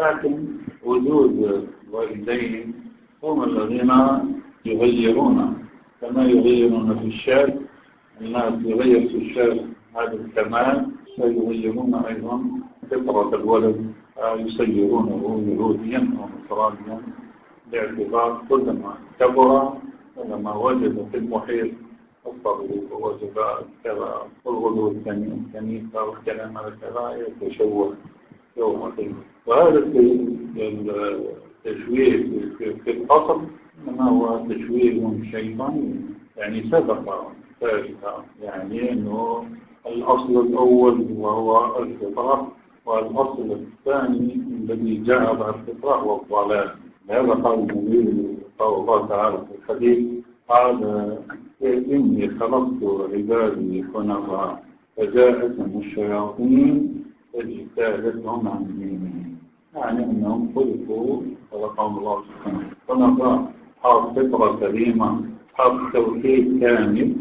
لكن وجود والدين هم الذين يغيرون كما يغيرون في الشاب الناس يغير في الشاب هذا الكمال سيغيرون أيضا فطرة الولد يسيرونه يهوديا أو نصرانيا. باعتبار كلما كبر كلما وجد في المحيط الطبيب ووجد كذا الغلو الكنيسة والكلام على كذا يتشوه يوم وهذا التشويه في الأصل إنما هو تشويه شيطاني. يعني سبق ذلك يعني أنه الأصل الأول وهو الفطرة والأصل الثاني الذي جاء بعد الفطرة هو الضلال. لهذا قال النبي قال الله تعالى في الحديث. قال إني خلقت عبادي حنفاء فجاءتهم الشياطين فاجتالتهم عن دينهم. يعني أنهم خلقوا خلقهم الله سبحانه حنفاء حاط فطرة سليمة حاط توحيد كامل.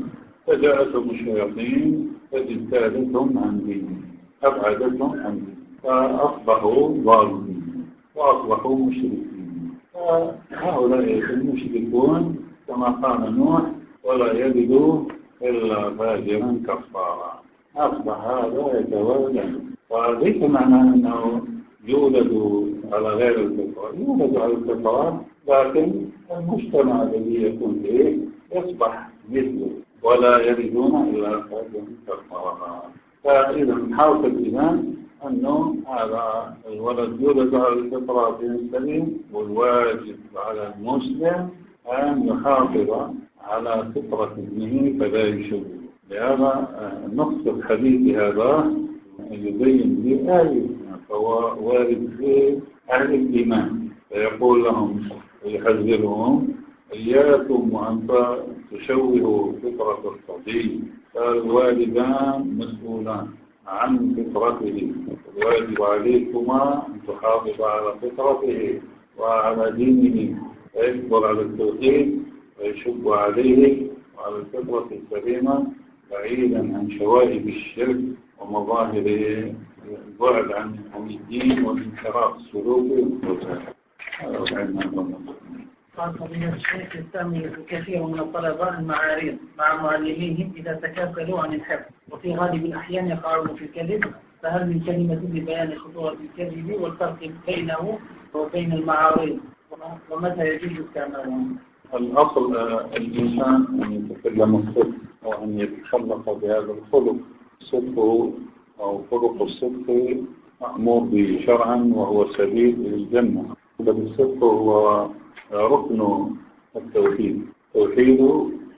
فجاءتهم الشياطين فاجتالتهم عن دينهم أبعدتهم عن دينهم فأصبحوا ظالمين وأصبحوا مشركين. فهؤلاء المشركون كما قال نوح ولا يجدوا إلا فاجرا كفارا. أصبح هذا يتوالى وليس معنى أنه يولد على غير الفطرة يولد على الفطرة لكن المجتمع الذي يكون فيه يصبح مثله. ولا يجدون إلا فاجرا كفارا. فإذا حاول الإيمان أنه هذا الولد يولد على الفطرة السليم والواجب على المسلم أن يحافظ على فطرة ابنه فلا يشوه. لهذا نص الحديث هذا يبين بآية فهو وارد في أهل الإيمان. فيقول لهم ويحذرهم إياكم وأن تشوهوا فطرة الصبي فالوالدان مسؤولان. عن فطرته. الواجب عليكما أن تحافظ على فطرته وعلى دينه. ويكبر على التوحيد ويشب عليه وعلى الفطرة السليمة بعيدا عن شوائب الشرك ومظاهر البعد عن الدين والانحراف السلوكي قال فضيلة الشيخ يستعمل كثير من الطلبة المعاريض مع معلميهم إذا تكاسلوا عن الحفظ. وفي غالب الأحيان يقعون في الكذب فهل من كلمة لبيان خطورة الكذب والفرق بينه وبين المعارض ومتى يجوز استعمالها؟ الأصل الإنسان أن يتكلم الصدق وأن يتخلق بهذا الخلق. صدقه أو خلق الصدق مأمور به شرعا وهو سبيل إلى الجنة بل الصدق هو ركن التوحيد. توحيد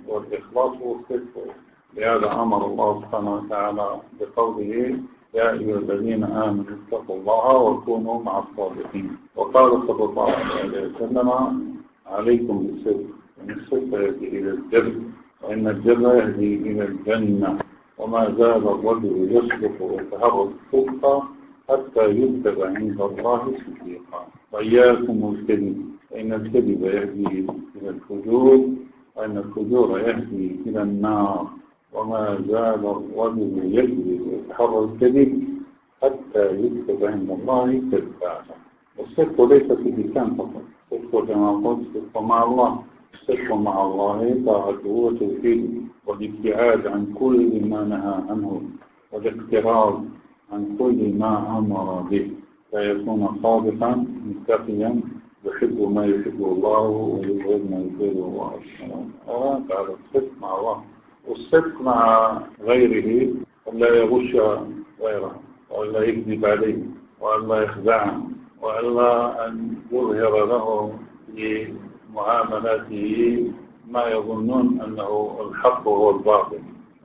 والإخلاص والصدق. لهذا أمر الله سبحانه وتعالى بقوله يا أيها الذين آمنوا اتقوا الله وكونوا مع الصادقين. وقال صلى الله عليه وسلم عليكم بالصدق وإن الصدق يهدي إلى الجر وإن الجر يهدي إلى الجنة. وما زال الرجل يصدق ويتهرب الصدق حتى يكتب عند الله صديقا. وإياكم الكذب فإن الكذب يهدي إلى الفجور وإن الفجور يهدي إلى النار. وما زال الرجل يكذب ويتحرى الكذب حتى يكتب عند الله كذابا الصدق ليس في اللسان فقط. الصدق كما قلت الصدق مع الله. الصدق مع الله طاعته وتوحيده والابتعاد عن كل ما نهى عنه والاقتراب عن كل ما أمر به. فيكون صادقا متقيا يحب ما يحب الله ويبغض ما يبغض الله. سبحانه وتعالى الصدق مع الله. والصدق مع غيره ولا يغش غيره ولا يكذب عليه ولا يخدعه ولا أن يظهر له في معاملاته ما يظنون أنه الحق هو الباطل.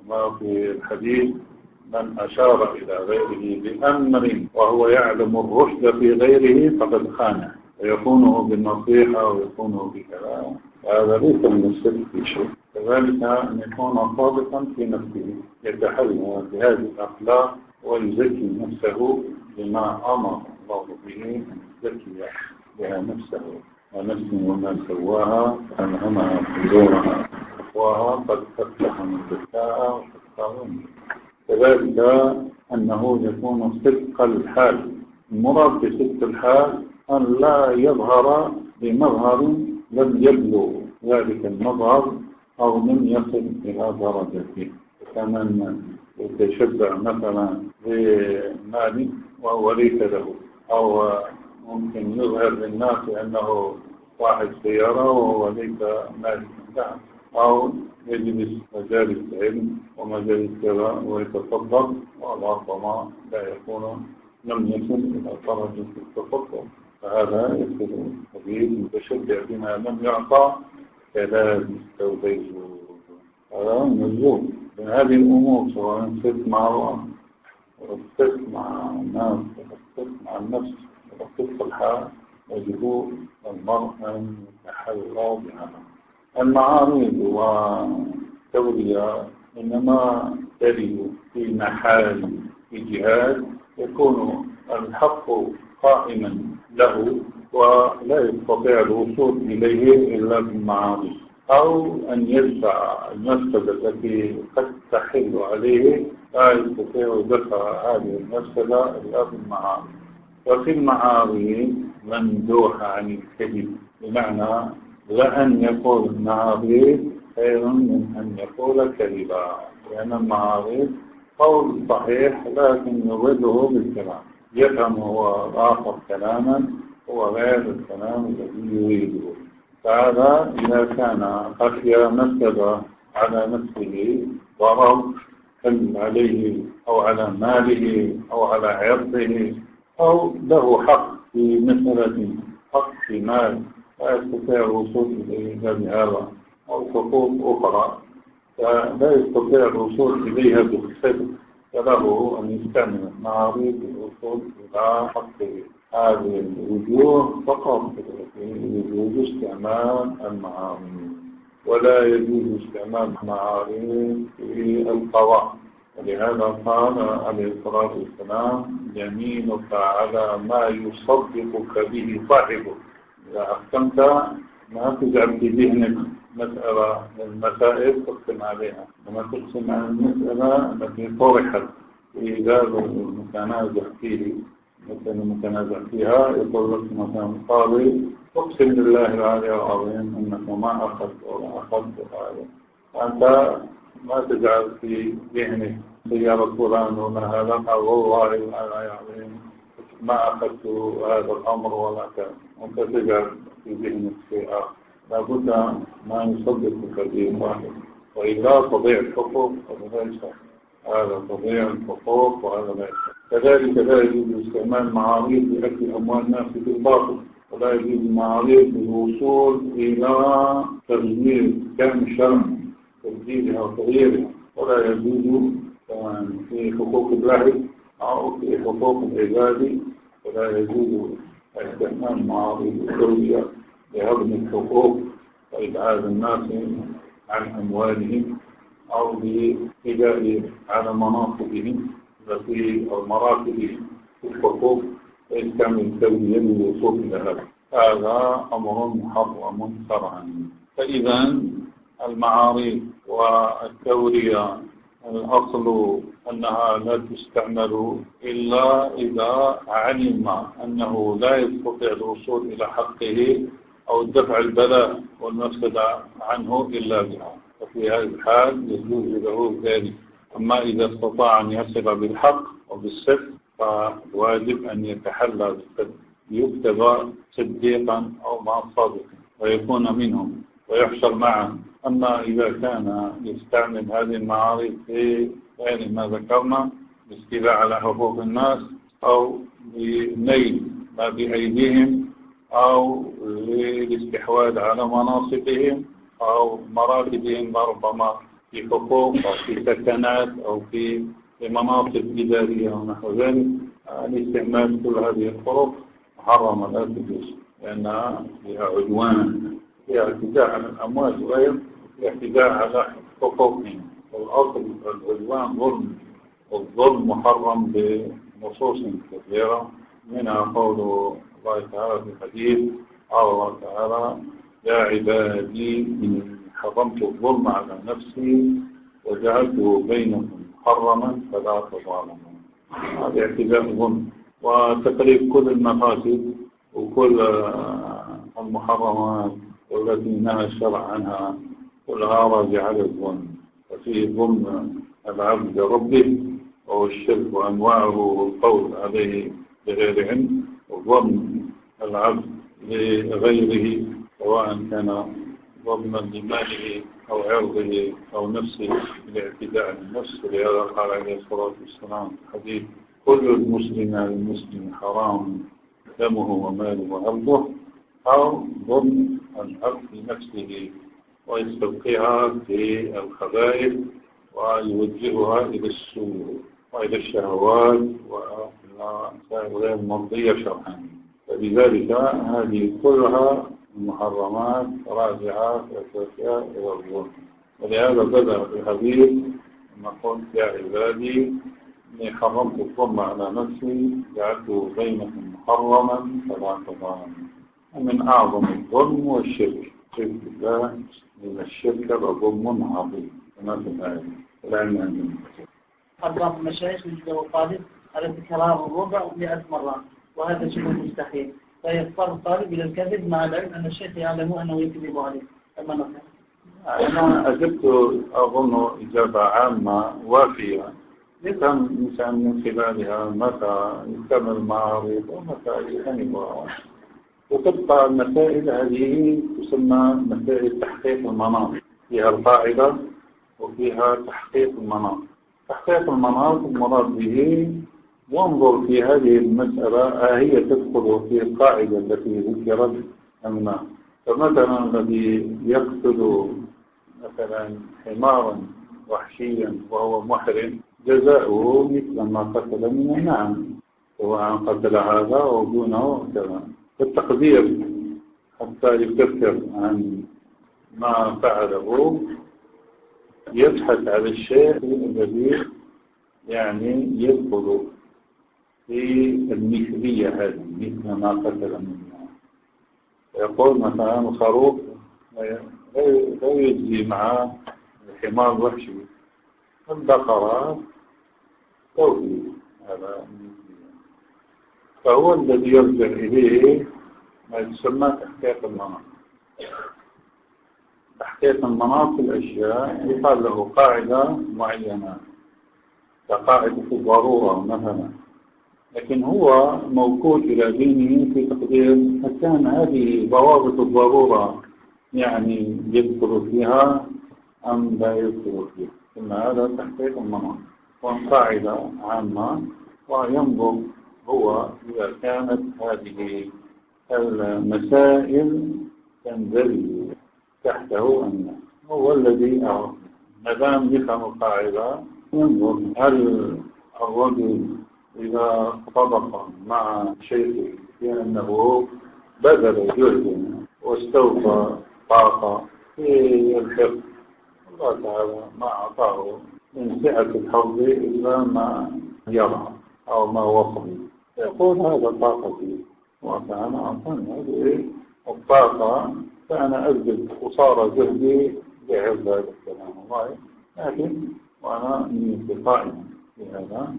كما في الحديث من أشار إلى غيره بأمر وهو يعلم الرشد في غيره فقد خانه. ويخونه بالنصيحة ويخونه بكلام. هذا ليس من الصدق في شيء. كذلك أن يكون صادقا في نفسه يتحلى بهذه الأخلاق ويزكي نفسه بما أمر الله به أن يزكي بها نفسه ونفس وما سواها فألهمها فجورها تقواها قد فتح من زكاها وشقاها كذلك أنه يكون صدق الحال المراد بصدق الحال أن لا يظهر بمظهر لم يبلغ ذلك المظهر أو لم يصل إلى درجته. كمن يتشبع مثلا بمال وهو ليس له أو ممكن يظهر للناس أنه صاحب سيارة وهو ليس مالكا أو يجلس مجالس علم ومجالس كذا ويتصدق وربما لا يكون لم يصل إلى درجة التصدق فهذا يكون حديث متشبع بما لم يعطى كلام التوبيز هذا من هذه الأمور سواء ست مع الله ست مع الناس ست مع النفس ست الحال يجب المرء أن يتحلى بها. المعارض والتولية إنما ترد في محال الجهاد يكون الحق قائما له ولا يستطيع الوصول إليه إلا بالمعارض أو أن يدفع المفسدة التي قد تحل عليه لا يستطيع دفع هذه المفسدة إلا بالمعارض وفي المعارض مندوح عن الكذب بمعنى لأن يقول المعارض خير من أن يقول كذبا لأن المعارض قول صحيح لكن يرده بالكلام يفهم هو الآخر كلاما هو غير الكلام الذي يريده. فهذا إذا كان خشي مفسد على نفسه ضرر عليه أو على ماله أو على عرضه أو له حق في مسألة حق في مال لا يستطيع الوصول إليه بهذا أو حقوق أخرى. فلا يستطيع الوصول إليها بالصدق فله أن يستعمل المعارض للوصول إلى حقه. هذه الوجوه فقط يجوز استعمال المعارض ولا يجوز استعمال المعارض في القضاء. ولهذا قال عليه الصلاة والسلام يمينك على ما يصدقك به صاحبك. إذا أحكمت ما تجعل في ذهنك مسألة من المسائل تقسم عليها وما تقسم عن المسألة التي طرحت في باب المتنازع فيه. مثل المتنازع فيها يقول لك مثلا قاضي أقسم بالله العلي العظيم إنك ما أخذت ولا أخذت هذا فانت ما تجعل في ذهنك سيارة فلان ولا هذا. قال والله العلي العظيم ما أخذت هذا الأمر ولا كان وانت تجعل في ذهنك شيء اخر لابد ما يصدق به واحد. وإلا تضيع الحقوق هذا ليس هذا تضيع الحقوق وهذا لا كذلك لا يجوز استعمال معارض لأكل أموال الناس بالباطل ولا يجوز المعارض للوصول إلى تغيير كان الشرع تبديلها وتغييرها ولا يجوز في حقوق الله أو في حقوق العباد ولا يجوز استعمال معارض الدولية لهضم الحقوق وإبعاد الناس عن أموالهم. أو لإجاء على مناصبهم التي مراتبهم في الحقوق وإسكان الدولية للوصول إلى هذا هذا أمر محرم شرعا. فإذا المعارض والتورية. الأصل أنها لا تستعمل إلا إذا علم أنه لا يستطيع الوصول إلى حقه أو دفع البلاء والمفسدة عنه إلا بها. وفي هذه الحال يجوز له ذلك. أما إذا استطاع أن يصل بالحق وبالصدق فواجب أن يتحلى بالصدق يكتب صديقا أو مع الصادق ويكون منهم ويحشر معه أما إذا كان يستعمل هذه المعارض في غير ما ذكرنا باستيلاء على حقوق الناس أو بنيل ما بأيديهم أو للاستحواذ على مناصبهم أو مراتبهم ربما في حقوق أو في سكنات أو في مناصب إدارية ونحو ذلك. الاستعمال كل هذه الطرق لا تجوز لأنها فيها عدوان فيها اعتداء على الأموال وغير اعتداء على حقوقهم. والأصل العدوان ظلم والظلم محرم بنصوص كثيرة منها قول الله تعالى في الحديث قال الله تعالى يا عبادي إن حرمت الظلم على نفسي وجعلته بينكم محرما فلا تظالموا هذا اعتداء ظلم وتقريب كل المفاسد وكل المحرمات والتي نهى الشرع عنها كلها راجعة للظلم ففي ظلم العبد ربه وهو الشرك وأنواعه والقول عليه بغير علم وظلم العبد لغيره سواء كان ظلما لماله أو عرضه أو نفسه بالاعتداء النفس ولهذا قال عليه الصلاة والسلام حديث كل المسلم على المسلم حرام دمه وماله وعرضه أو ظلم العبد لنفسه ويستبقيها في الخبائث ويوجهها إلى السوء وإلى الشهوات وإلى غير مرضية شرعا. فلذلك هذه كلها المحرمات راجعات وأساسها إلى الظلم ولهذا بدأ في الحديث نقول يا عبادي إني حرمت الظلم على نفسي جعلته بينكم محرما فلا تظالموا ومن أعظم الظلم والشرك شرك الله من الشرك لظلم عظيم. كما في الآية العلم عندنا المشايخ يجدوا الطالب على تكرار الربع 100 مرة وهذا شيء مستحيل. فيضطر الطالب إلى الكذب مع العلم أن الشيخ يعلم أنه يكذب عليه. كما أنا أجبت أظن إجابة عامة وافية. يفهم الإنسان من خلالها متى يكمل المعارض ومتى يجتنبها وتبقى المسائل هذه تسمى مسائل تحقيق المناط فيها القاعدة وفيها تحقيق المناط تحقيق المناط المراد به ينظر في هذه المسألة هي تدخل في القاعدة التي ذكرت أم لا فمثلا الذي يقتل مثلا حمارا وحشيا وهو محرم جزاؤه مثل ما قتل من النعم سواء قتل هذا أو دونه كذا. التقدير حتى يكفر عن ما فعله يبحث على الشيء الذي يعني يدخل في المثلية هذه مثل ما قتل منها يقول مثلا الخروف لا يجزي مع الحمار الوحشي البقرات توفي. هذا فهو الذي يرجع إليه ما يسمى تحقيق المناط تحقيق المناط الأشياء يقال له قاعدة معينة. كقاعدة الضرورة مثلا. لكن هو موكول إلى دينه في تقدير كان هذه ضوابط الضرورة يعني يدخل فيها أم لا يدخل فيها. ثم هذا تحقيق المناط قاعدة عامة وينظر هو إذا كانت هذه المسائل تندرج تحته لا. هو الذي ما دام يفهم القاعدة ينظر هل الرجل إذا صدق مع شيخه في أنه بذل جهدا واستوفى طاقة في الحفظ الله تعالى ما أعطاه من سعة الحوض إلا ما يرى أو ما وصل. يقول هذا طاقتي. وكان أعطاني هذه الطاقة فأنا أبذل قصارى جهدي لحفظ هذا الكلام الله. لكن وأنا من قائم في هذا.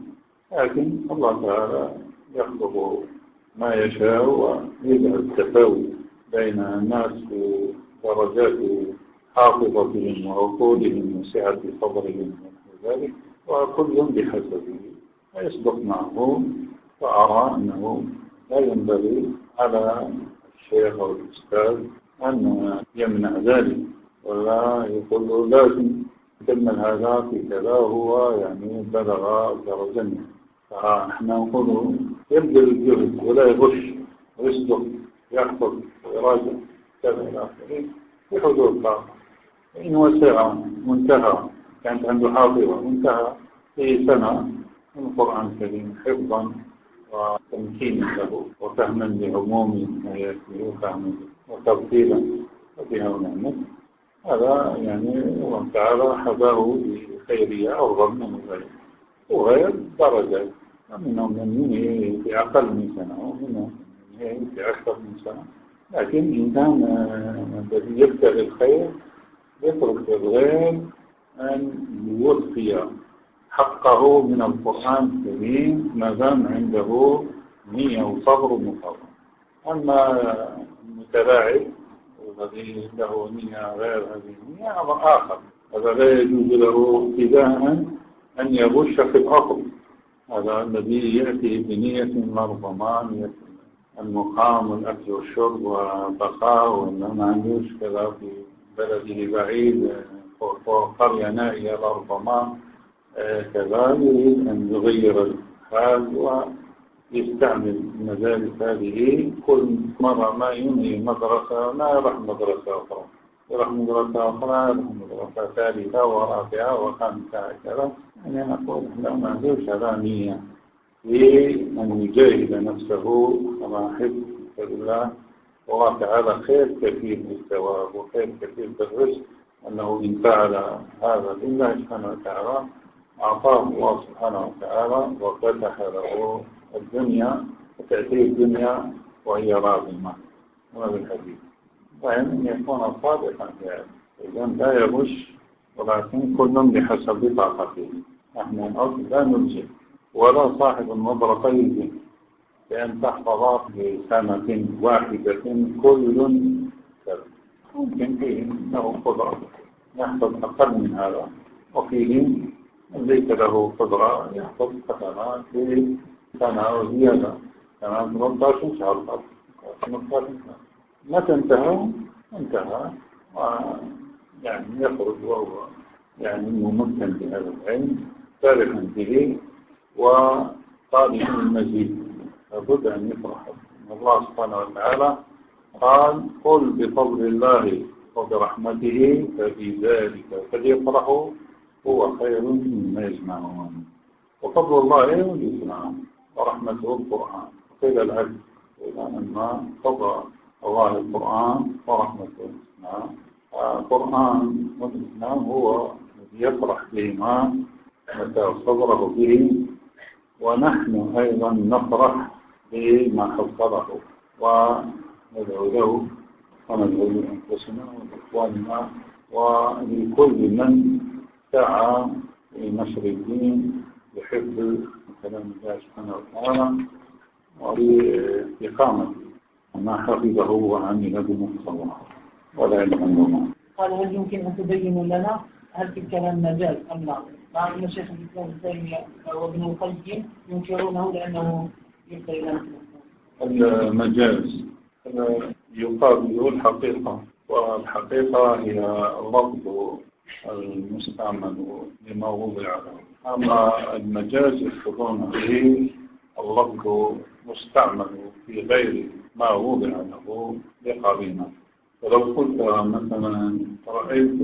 لكن الله تعالى يخلق ما يشاء ويجعل التفاوت بين الناس في درجات حافظتهم وعقولهم وسعة صدرهم وذلك وكل بحسبه. ويصدق معه فأرى أنه لا ينبغي على الشيخ أو الأستاذ أن يمنع ذلك ولا يقول له لازم تكمل هذا في كذا هو يعني بلغ درجة فاحنا نقول يبذل الجهد ولا يغش ويصدق يحفظ ويراجع كذا إلى آخره في حدود طاقة. إن وسع منتهى كانت عنده حافظة منتهى في سنة من القرآن الكريم حفظا وتمكينا له وفهما لعموم آياته وفهما وترتيلا وبها ونعمة. هذا يعني الله تعالى حباه بخيرية أفضل من غيره. وغير درجات منهم من ينهي في أقل من سنة ومنهم من ينهي في أكثر من سنة. لكن إن كان الذي يبدأ بالخير يترك الغير أن يوفي حقه من القرآن الكريم ما دام عنده نية وصبر ومقاومة. أما المتلاعب الذي له نية غير هذه النية أمر آخر. هذا لا يجوز له ابتداء أن يغش في الأصل هذا الذي يأتي بنية الضمان المقام والأكل والشرب والبقاء وأنه ما عندوش كذا في بلده بعيد قرية نائية لربما كذا يريد أن يغير الحال ويستعمل المدارس هذه. كل مرة ما ينهي مدرسة ما يروح مدرسة أخرى. يروح مدرسة أخرى يروح مدرسة ثالثة ورابعة وخامسة كذا يعني نقول إحنا ما عندوش هذا لأن يجاهد نفسه كما حفظ الله والله تعالى خير كثير بالثواب وخير كثير بالرزق أنه إن فعل هذا لله سبحانه وتعالى أعطاه الله سبحانه وتعالى وفتح له الدنيا وتأتيه الدنيا وهي راغمة هذا الحديث. وإن أن يكون صادقا هذا إذا لا يغش ولكن كل بحسب طاقته. نحن الأصل لا نلزم ولا صاحب يلزم بأن تحفظ بسنة واحدة كل ممكن فيه له قدرة. يحفظ أقل من هذا. وفيه ليس له قدرة يحفظ حسنات في سنة أو زيادة. كمان 18 شهر 18 شهر متى انتهى. انتهى يعني يخرج وهو يعني ممكن بهذا العلم فارحا به وطالب المزيد لابد أن يفرح الله سبحانه وتعالى قال قل بفضل الله وبرحمته فبذلك فليفرحوا هو خير مما يجمعون. وفضل الله الإسلام ورحمته القرآن. وقيل العدل إلى أن فضل الله القرآن ورحمته الإسلام القرآن والإسلام هو الذي يفرح بهما متى صدره به ونحن أيضا نفرح بما حصله وندعو له وندعو لأنفسنا ولإخواننا ولكل من سعى لنشر الدين بحفظ كلام الله سبحانه وتعالى ولإقامة ما حفظه وعمل بمقتضاه ولا يعلم الله قال هل يمكن أن تبينوا لنا هل في الكلام مجال أم لا؟ مع أن شيخ الإسلام ابن تيمية وابن القيم ينكرونه لأنه يبقى المجاز يقابل الحقيقة والحقيقة هي اللفظ المستعمل لما وضع. له أما المجاز يقصدون به اللفظ مستعمل في غير ما وضع له بقرينة فلو قلت مثلا رأيت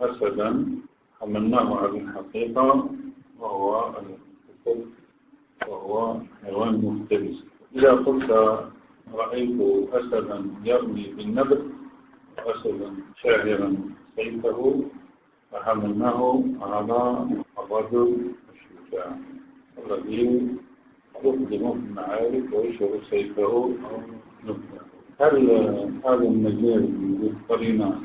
أسدا حملناه على الحقيقة وهو وهو حيوان مفترس. إذا قلت رأيت أسدا يرمي بالنبل وأسدا شاهرا سيفه فحملناه على الرجل الشجاع الذي يقدم في المعارك ويشعر سيفه أو هل هذا المجال بالقرينة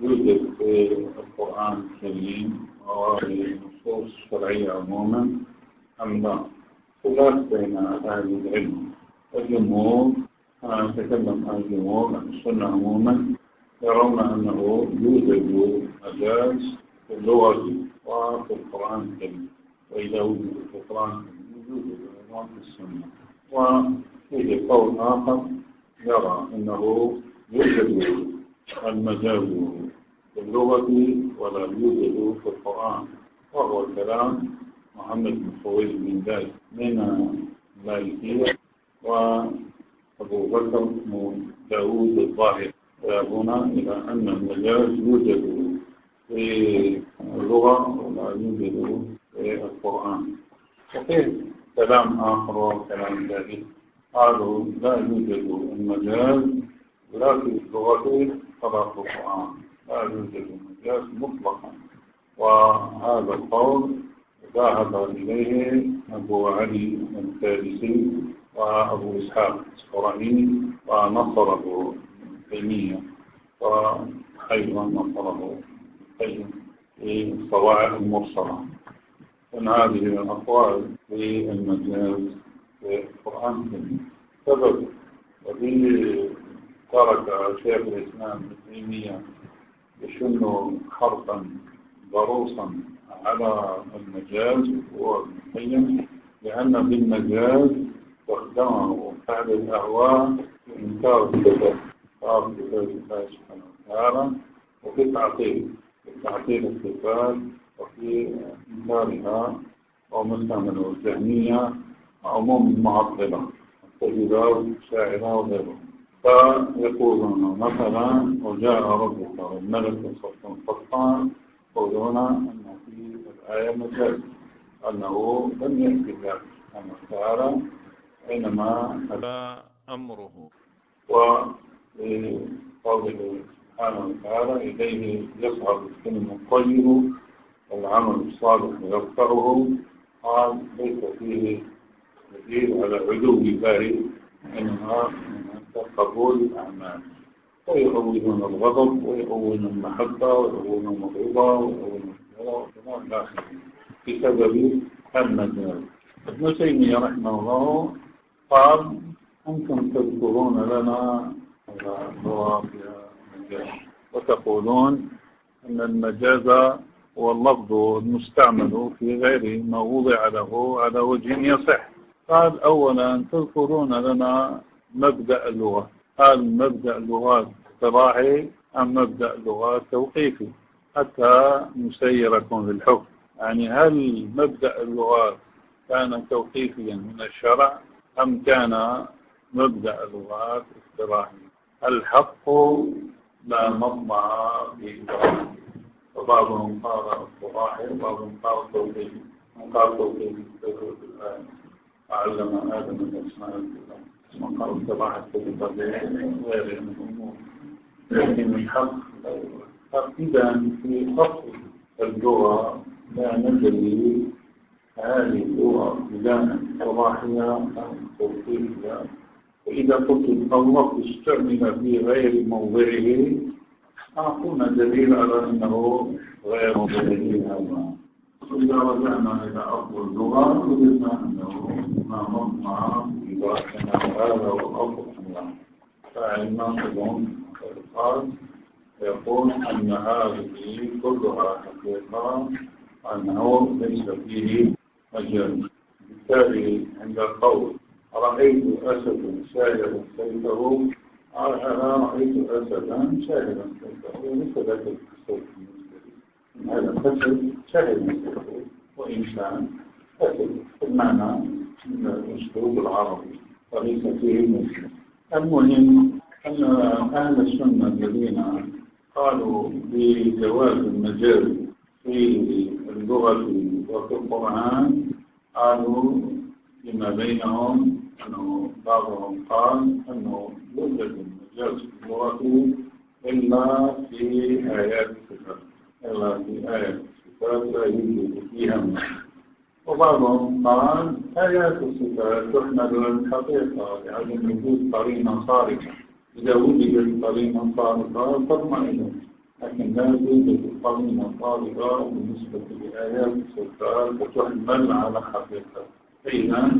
يوجد في القرآن الكريم وفي النصوص الشرعية عموما أم لا؟ خلاف بين أهل العلم الجمهور أتكلم عن الجمهور عن السنة عموما يرون أنه يوجد مجاز في اللغة وفي القرآن الكريم وإذا وجد في القرآن الكريم يوجد في السنة وفيه قول آخر يرى أنه يوجد المجاز في اللغة ولا يوجد في القرآن وهو كلام محمد بن خويل بن ذلك من المالكية وأبو بكر بن داوود الظاهر. هنا إلى أن المجاز يوجد في اللغة ولا يوجد في القرآن. وفيه كلام آخر وكلام ذلك قالوا لا يوجد المجاز لا في اللغة في القرآن. لا يوجد المجاز مطلقا. وهذا القول ذهب إليه أبو علي الفارسي وأبو إسحاق الإسرائيلي ونصره تيمية وأيضا نصره في الصواعق المرسلة. أن هذه الأقوال في المجاز في القرآن الكريم سبب وفي ترك شيخ الإسلام ابن تيمية يشن حرفا ضروسا على المجاز والمقيم لأن بالمجاز استخدمه أهل الأهواء في إنكار الصفات الله سبحانه وتعالى وفي التعطيل في تعطيل الصفات وفي إنكارها ومستعمل الجهمية عموم المعطلة التجدة والشاعرة وغيرهم فيقولون مثلا وجاء ربك والملك صفا صفا يقولون أن في الآية مجاز. أنه لم يأتي الله سبحانه وتعالى حينما أتى أمره. وقوله سبحانه وتعالى إليه يصعد الكلم الطيب والعمل الصالح يرفعه قال ليس فيه دليل على علو الله إنما قبول الأعمال. ويؤولون الغضب ويؤولون المحبة ويؤولون الرضا ويؤولون الكلام الآخر بسبب المجال ابن تيمية رحمه الله قال أنتم تذكرون لنا اللغة المجاز وتقولون أن المجاز هو اللفظ المستعمل في غير ما وضع له على وجه يصح. قال أولا تذكرون لنا مبدأ اللغة. هل مبدأ اللغات اصطلاحي أم مبدأ اللغات توقيفي. حتى نسيركم في الحكم. يعني هل مبدأ اللغات كان توقيفيا من الشرع أم كان مبدأ اللغات اصطلاحي؟ الحق لا مطمع في وبعضهم قال اصطلاحي وبعضهم قال توقيفي. قال توقيفي علم آدم الأسماء ثم قال اصطلاح التجربة غير الأمور لكن الحق إذا في فصل اللغة لا ندري هذه اللغة بلا صلاحية أم توقيفية وإذا قلت اللفظ استعمل في غير موضعه أعطونا دليل على أنه غير موضعه هذا. وإذا رجعنا إلى أصل اللغة وجدنا أنه ما مضمع إذا كان هذا هو أصل اللغة فالناقضون قال يقول أن هذه كلها حقيقة أنه ليس فيه مجال بالتالي عند القول رأيت أسدا شاهدا سيفه أنا رأيت أسدا شاهدا سيفه وليس ذلك الصوت هذا الفسد شاهد سيفه وإن كان فسد المعنى الأسلوب العربي وليس فيه المهم أن أهل السنة الذين قالوا بجواز المجاز في اللغة وفي القرآن قالوا فيما بينهم أنه بعضهم قال أنه يوجد المجاز في اللغة إلا في آيات الصفات إلا في آيات الصفات لا يوجد فيها وبعضهم قال آيات الصفات تحمل الحقيقة لعدم وجود قرينة صارمة إذا وجدت قرينة صارمة تطمئن لكن لا توجد قرينة صارمة بالنسبة لآيات الصفات وتحمل على حقيقة. إذا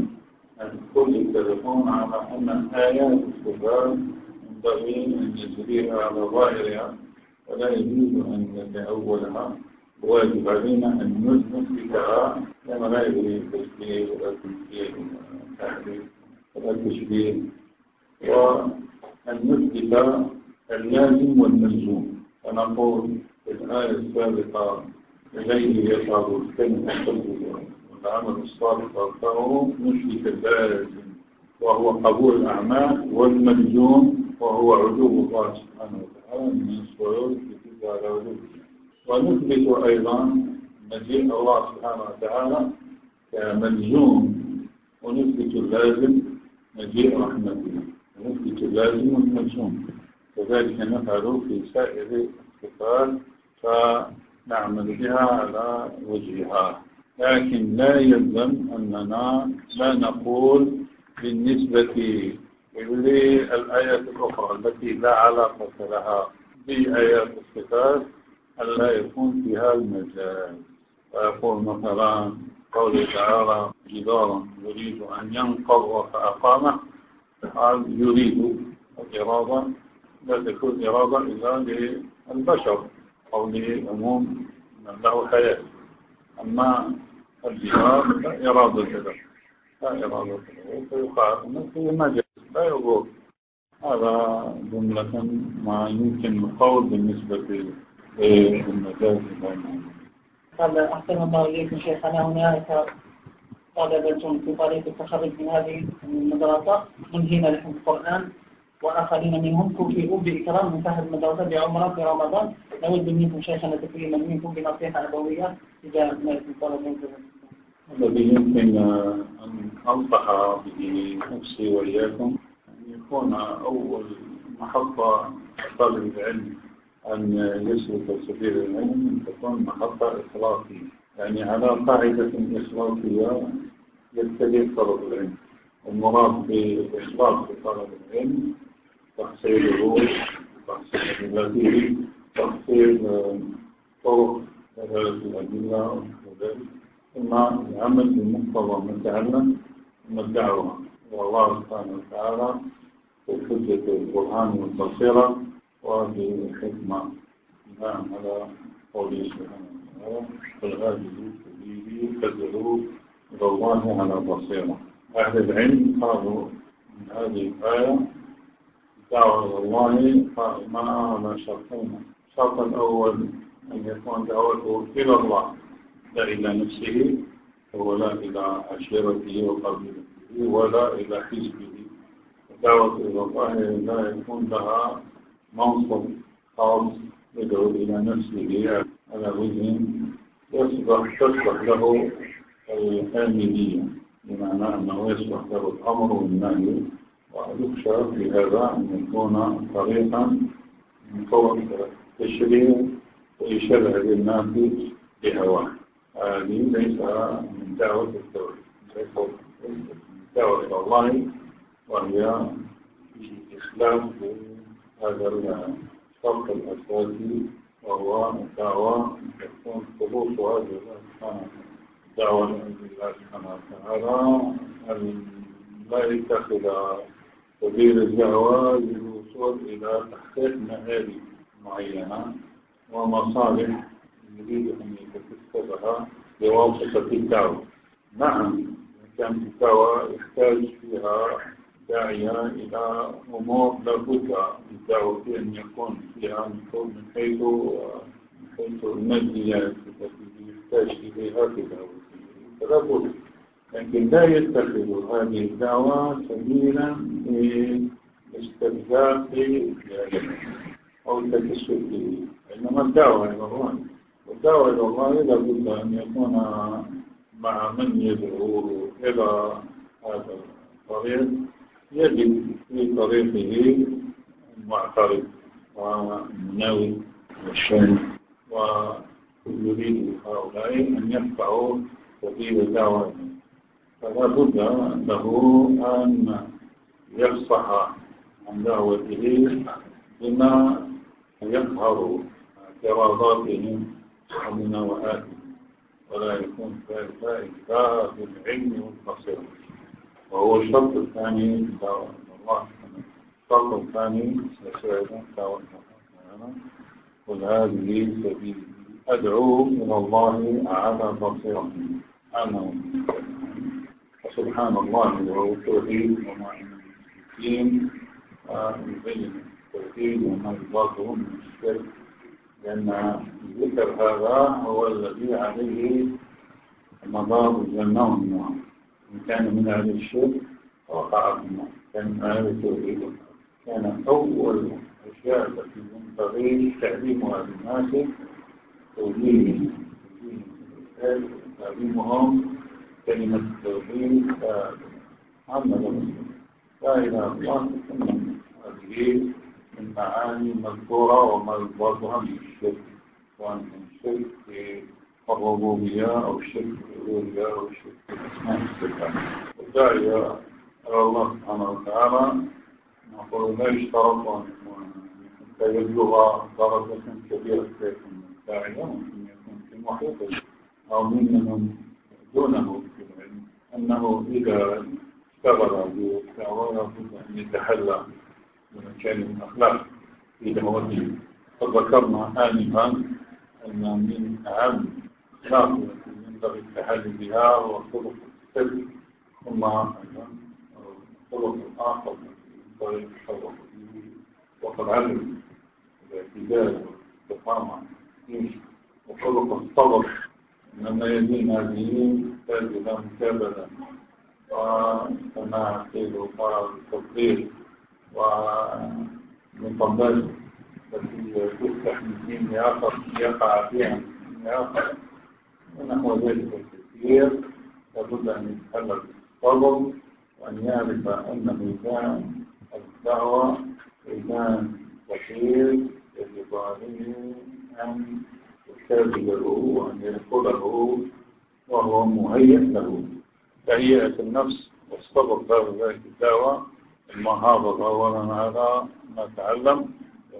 الكل يتفقون على أن آيات الصفات ينبغي أن يجريها على ظاهرها ولا يجوز أن يتأولها. واجب علينا أن نثبتها كما لا يجري التشبيه ولا التمثيل ولا التحريف ولا التشبيه وأن نثبت اللازم والملزوم. فنقول في الآية السابقة إليه يصعد الكلمة الطيبة والعمل الصالح والطاعة نثبت اللازم. وهو قبول الأعمال والملزوم وهو عدو الله سبحانه وتعالى من الصعود على وجوده ونثبت أيضا مجيء الله سبحانه وتعالى كملزوم ونثبت اللازم مجيء رحمته ونثبت اللازم والملزوم. كذلك نفعل في سائر الصفات فنعمل بها على وجهها. لكن لا يلزم أننا لا نقول بالنسبة للآيات الأخرى التي لا علاقة لها بآيات الصفات ألا يكون فيها المجال. ويقول مثلا قوله تعالى جدارا يريد أن ينقض فأقامه قال يريد الإرادة لا تكون إرادة إلا للبشر أو لعموم من له حياة. أما الجدار لا إرادة له لا إرادة له فيقال أنه مجال لا يضر. هذا جملة ما يمكن القول بالنسبة للمجاز قال أحسن الله إليكم شيخنا هناك. طلبة في طريق التخرج من هذه المدرسة منهين لكم القرآن. وآخرين منهم كفئوا بإكرام من فهد المدرسة بعمرة في رمضان نود منكم شيخنا تكريما منكم بنصيحة أبوية إذا ما الطلبة الذي يمكن أن أنصح به نفسي وإياكم أن يكون أول محطة طالب العلم أن يسلك سبيل العلم تكون محطة إخلاقية يعني على قاعدة إخلاقية يبتدئ طلب العلم. المراد بالإخلاص في طلب العلم تحصيله تحصيل ذاته تحصيل طرق دلالة الأدلة ثم العمل بمقتضى ما تعلم ثم الدعوة والله سبحانه وتعالى بالحجة القرآن والبصيرة وبالحكمة بناء على قوله سبحانه وتعالى قل هذه سبيلي فادعوا إلى الله على بصيرة. أهل العلم قالوا من هذه الآية دعوة إلى الله قائمة على شرطين. الشرط الأول أن يكون دعوته إلى الله لا إلى نفسه ولا إلى عشيرته وقبيلته ولا إلى حزبه. الدعوة إلى الله لا يكون لها منصب خاص يدعو إلى نفسه على وجه يصبح تصبح له الآمنية بمعنى أنه يصبح له الأمر والنهي ويخشى في هذا أن يكون طريقا من طرق التشريع ويشرع للناس بهواه هذه ليس من دعوة التوحيد ليس من دعوة الله وهي في إخلاف هذا الشرط الأساسي وهو الدعوة تكون خلوص هذا سبحانه الدعوة لله سبحانه وتعالى أن لا يتخذ سبيل الدعوة للوصول إلى تحقيق مآرب معينة ومصالح يريد أن يتكتبها بواسطة الدعوة. نعم كانت الدعوة يحتاج فيها داعية إلى أمور لابد للدعوة أن يكون فيها من حيث من حيث الماديات التي يحتاج إليها في دعوته فلا بد. لكن لا يتخذ هذه الدعوة سبيلا لاسترزاق أو التكسب به إنما الدعوة إلى الله. والدعوة إلى الله لابد أن يكون مع من يدعو إلى هذا الطريق. يجد في طريقه المعترض والناوي والشام ويريد هؤلاء أن يدفعوا سبيل الدعوة فلا بد له أن يفصح عن دعوته بما يظهر اعتراضاتهم ومناوئاتهم. ولا يكون ذلك إلا بالعلم والبصيرة. وهو الشرط الثاني دعوة الله. الشرط الثاني سيساعد دعوة الله قل هذه سبيلي. أدعو إلى الله على بصيرة. أنا. سبحان الله وهو التوحيد وما المشركين يبين التوحيد وما يضاده من الشرك. لأن ذكر هذا هو الذي عليه مدار الجنة والنار. إن كان من أهل الشرك وقع في النار كان من أهل التوحيد. كان أول الأشياء التي ينبغي تعليمها للناس توجيههم. تعليمهم كلمة التوحيد محمد لا إله إلا الله هذه من معاني مذكورة وما من الشرك. من الشرك الربوبية أو الشرك في الألوهية أو الشرك الأسماء والصفات والداعية على الله سبحانه وتعالى نقول لا يشترط أن يبلغ درجة كبيرة في الداعية؟ ممكن يكون في محيطه أو من دونه في العلم. أنه إذا اشتغل بالدعوة لابد أن يتحلى بمكان الأخلاق في دعوته. فذكرنا آنفا أن من أهم الأخلاق التي ينبغي التحلي بها وخلق السر ثم أيضا الخلق الآخر ينبغي التشرف به وقد علم الاعتدال والاستقامة وخلق الصبر إنما يدين هذه تحتاج إلى مكابلة وكما قيل وقال التطبيق ومطبات التي تفتح من دين آخر يقع فيها من آخر. ونحو ذلك الكثير لابد أن يتحلل بالصبر وأن يعرف أن ميزان الدعوة ميزان يجب عليه أن يستبدله وأن يدخله وهو مهيئ له. تهيئة النفس والصبر في ذلك الدعوة. المحافظة أولا على ما تعلم.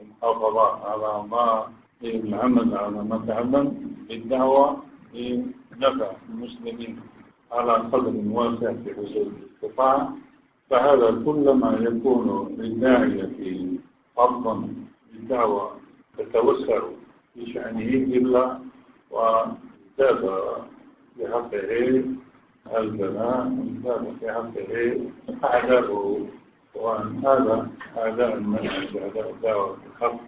المحافظة على ما العمل على ما تعلم. بالدعوة لنفع المسلمين على قدر واسع في الاستطاعة فهذا كلما يكون للداعية أرضا للدعوة تتوسع في شأنه إلا وازداد في حقه البلاء وازداد في حقه أعداؤه وأن هذا أعداء المنهج أعداء الدعوة الحق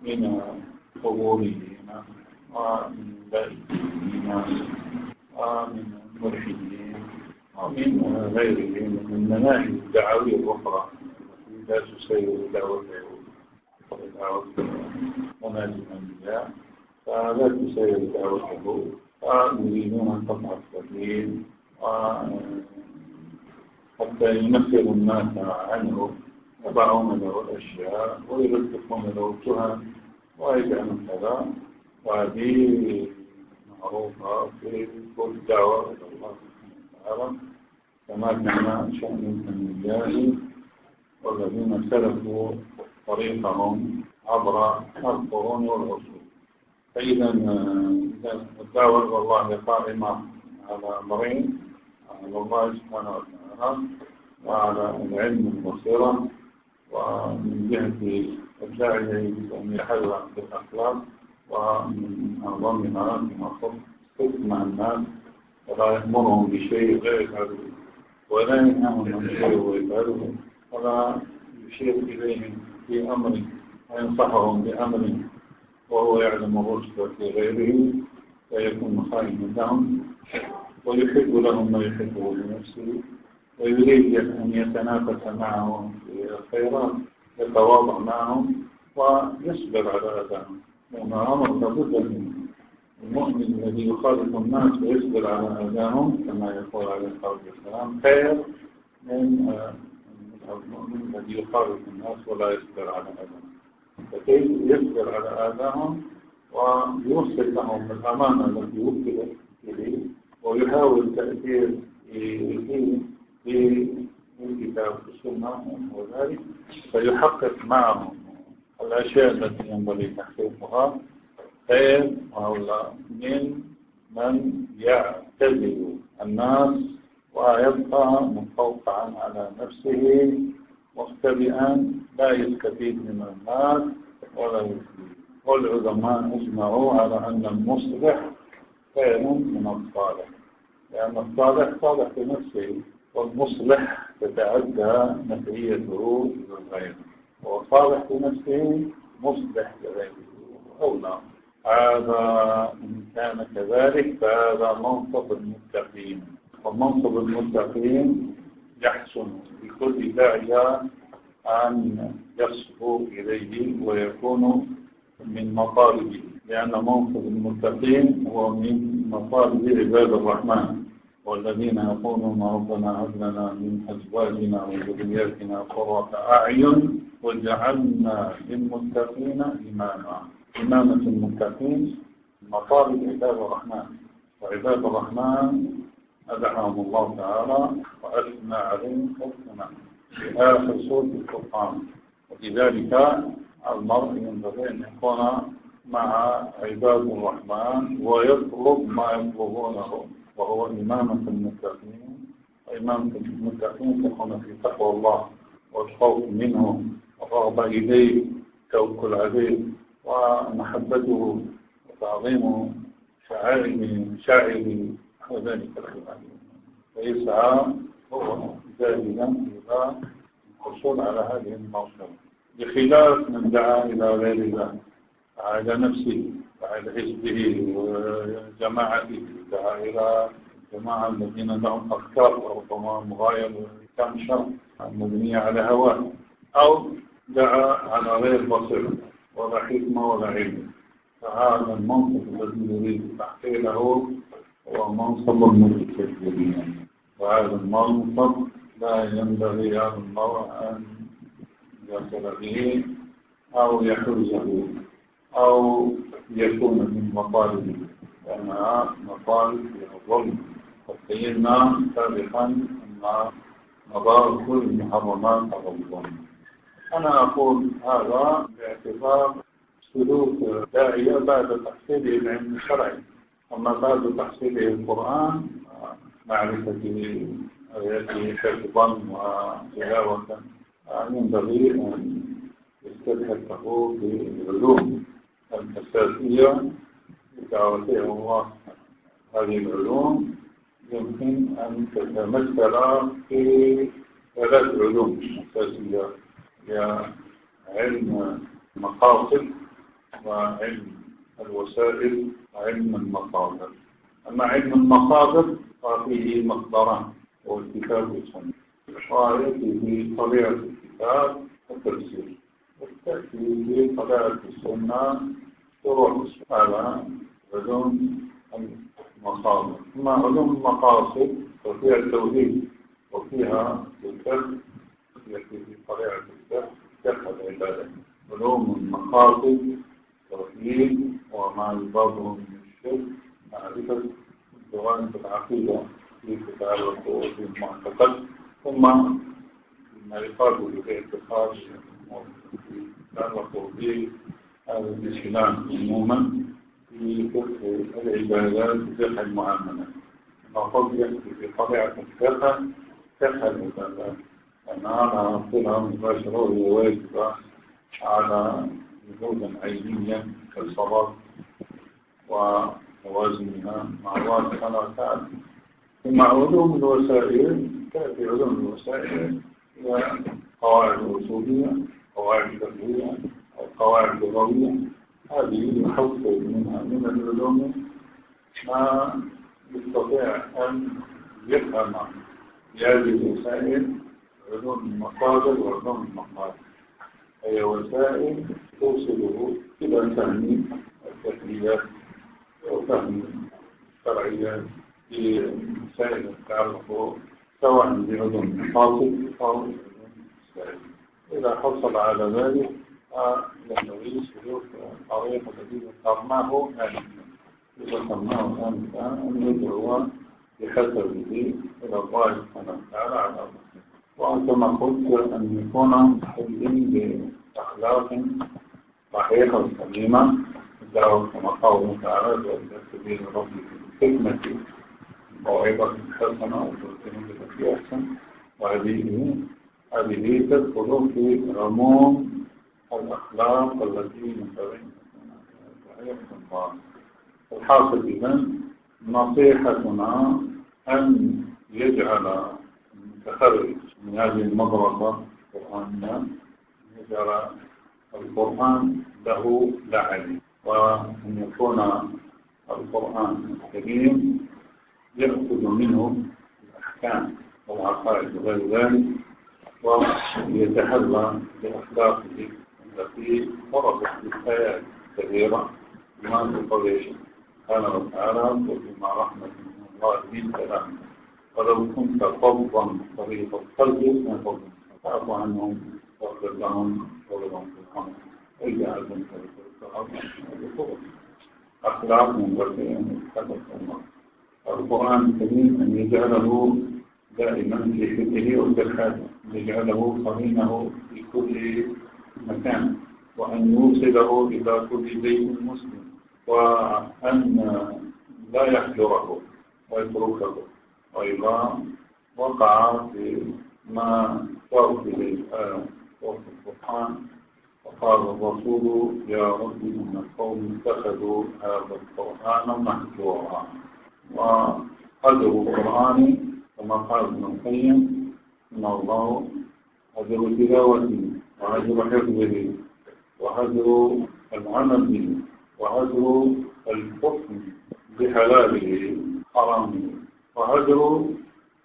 من قبوريين ومن بائسين ومن الملحدين ومن غيرهم من مناهج الدعوية الأخرى التي لا تسير دعوته ودعوة مناهج الأنبياء فلا تسير دعوته ويريدون قطع السبيل حتى ينفروا الناس عنه يضعون له الأشياء ويلتقون له التهم ويجعلون كذا وهذه معروفة في كل دعوة إلى الله وتعالى كما كان شأن الأنبياء والذين سلكوا طريقهم عبر القرون والعصور. فإذا الدعوة إلى الله قائمة على أمرين على الله سبحانه وتعالى وعلى العلم والبصيرة ومن جهة الداعية يجب أن يحل بالأخلاق ومن أعظمها كما قلت مع الناس ولا يأمرهم بشيء غير يفعله ولا ينهاهم عن شيء ويفعله ولا يشير إليهم في أمر وينصحهم بأمر وهو يعلم الرشد في غيره فيكون خائنا لهم ويحب لهم ما يحبه لنفسه ويريد أن يتنافس معهم في الخيرات يتواضع معهم ويصبر على أذاهم لأن أمر لابد من المؤمن الذي يخالط الناس ويصبر على أذاهم كما يقول عليه الصلاة والسلام خير من المؤمن الذي يخالط الناس ولا يصبر على أذاهم فكيف يصبر على آذاهم ويوصل لهم الأمانة التي وكلت إليه ويحاول تأثير فيه في الكتاب والسنة وذلك فيحقق معهم الأشياء التي ينبغي تحقيقها خير وهؤلاء من من يعتزل الناس ويبقى متوقعا على نفسه مختبئا لا يستفيد من الناس ولا يفيد. والعلماء أجمعوا على أن المصلح خير من الصالح لأن الصالح صالح بنفسه والمصلح تتعدى نفعيته للغير وصالح بنفسه مصلح لغيره أولى هذا إن كان كذلك فهذا منصب المتقين. ومنصب المتقين يحسن لكل داعية أن يصبو إليه ويكون من مطالبه. لأن منصب المتقين هو من مطالب عباد الرحمن والذين يقولون ربنا هب لنا من أزواجنا وذرياتنا قرة أعين وجعلنا للمتقين إماما. إمامة المتقين مطالب عباد الرحمن. وعباد الرحمن أدعاهم الله تعالى وأثنى عليهم حسنا. في آخر سورة القرآن ولذلك المرء ينبغي أن يكون مع عباد الرحمن ويطلب ما يطلبونه. وهو إمامة المتقين. وإمامة المتقين تكون في تقوى الله والخوف منه. والرغبة إليه توكل عليه ومحبته وتعظيم شعائر شاعر وذلك الخلاف فيسعى هو جاهدا إلى الحصول على هذه المرتبة بخلاف من دعا إلى غير الله دعا إلى نفسه دعا إلى حزبه وجماعته دعا إلى الجماعة الذين لهم أفكار ربما مغاير كان شر مبنية على هواه. أو دعا على غير بصيرة ولا حكمة ولا علم. فهذا المنصب الذي يريد تحقيقه هو منصب المتكبرين وهذا المنصب لا ينبغي على المرء أن يصل به أو يحرزه أو يكون من مطالبه. لأنها مطالب الظلم. قد بينا سابقا أن مدار كل المحرمات على الظلم. أنا أقول هذا باعتبار سلوك داعية بعد تحصيله العلم الشرعي أما بعد تحصيله القرآن معرفة آياته حفظا وتلاوة ينبغي أن يستلحقه بالعلوم الأساسية لدعوته الله. هذه العلوم يمكن أن تتمثل في ثلاث علوم أساسية. هي علم المقاصد وعلم الوسائل وعلم المصادر أما علم المصادر ففيه هو الكتاب والسنة وآيته طبيعة الكتاب والتفسير. والتأتي بطبيعة السنة شروع هذا علوم المصادر أما علوم المقاصد ففيها التوحيد وفيها الفقه التي طبيعة الفقه فقه العبادة علوم المقاصد توحيد وما يضاده من الشرك. معرفة جوانب العقيدة في تتعلق بالمعتقد ثم ما يقابل باعتقاد يتعلق بهذا الإسلام عموما في فقه العبادات وفقه المعاملات المفروض يأتي في طبيعة الفقه فقه العبادات. هذا صلة مباشرة وواجبة على وجودا عينيا كالصلاة وموازنها مع سبحانه وتعالى ثم علوم الوسائل تأتي علوم الوسائل هي قواعد أصولية قواعد فقهية أو قواعد لغوية. هذه يحصل منها من العلوم ما يستطيع أن يفهم بهذه الوسائل علوم المصادر وعلوم المقاصد هي وسائل توصله إلى فهم التكليات وفهم الشرعيات في مسائل تتعلق سواء بعلوم المقاصد أو بعلوم السائل. إذا حصل على ذلك ينبغي سلوك الطريق الذي ذكرناه آنفا ذكرناه آنفا أن يدعو بحسبه إلى الله سبحانه وتعالى على وكما قلت أن يكون محل بأخلاق صحيحة كما قال تعالى وإلى سبيل ربك بالحكمة موعظة حسنة وتوجيه بالتي أحسن. وهذه هذه تدخل في عموم الأخلاق التي ينبغي الحاصل إذا نصيحتنا أن يجعل المتخرج من هذه المدرسة القرآنية يجعل القرآن له لعل وأن يكون القرآن الكريم يأخذ منه الأحكام والعقائد وغير ذلك ويتحلى بأخلاقه التي وردت بالآيات كثيرة بما في قوله سبحانه وتعالى وبما رحمة من الله لنت لهم ولو كنت فظا طريق القلب فانفضوا فاعف عنهم واغفر لهم وغلهم في الحمد اجعلهم في الأرض اخلاق من وجههم خلق الله القران الكريم ان يجعله دائما في فكره وفي يجعله قرينه في كل مكان وأن يوصله إلى كل بيت مسلم وأن لا يحجره ويتركه وإذا وقع في ما الآية سورة القرآن وقال الرسول يا رب إن القوم اتخذوا هذا القرآن مهجورا. وقدر القرآن كما قال ابن القيم إن الله هجر تلاوته وهجر حفظه وهجر العمل به وهجر الحكم بحلاله حرامه. وهجر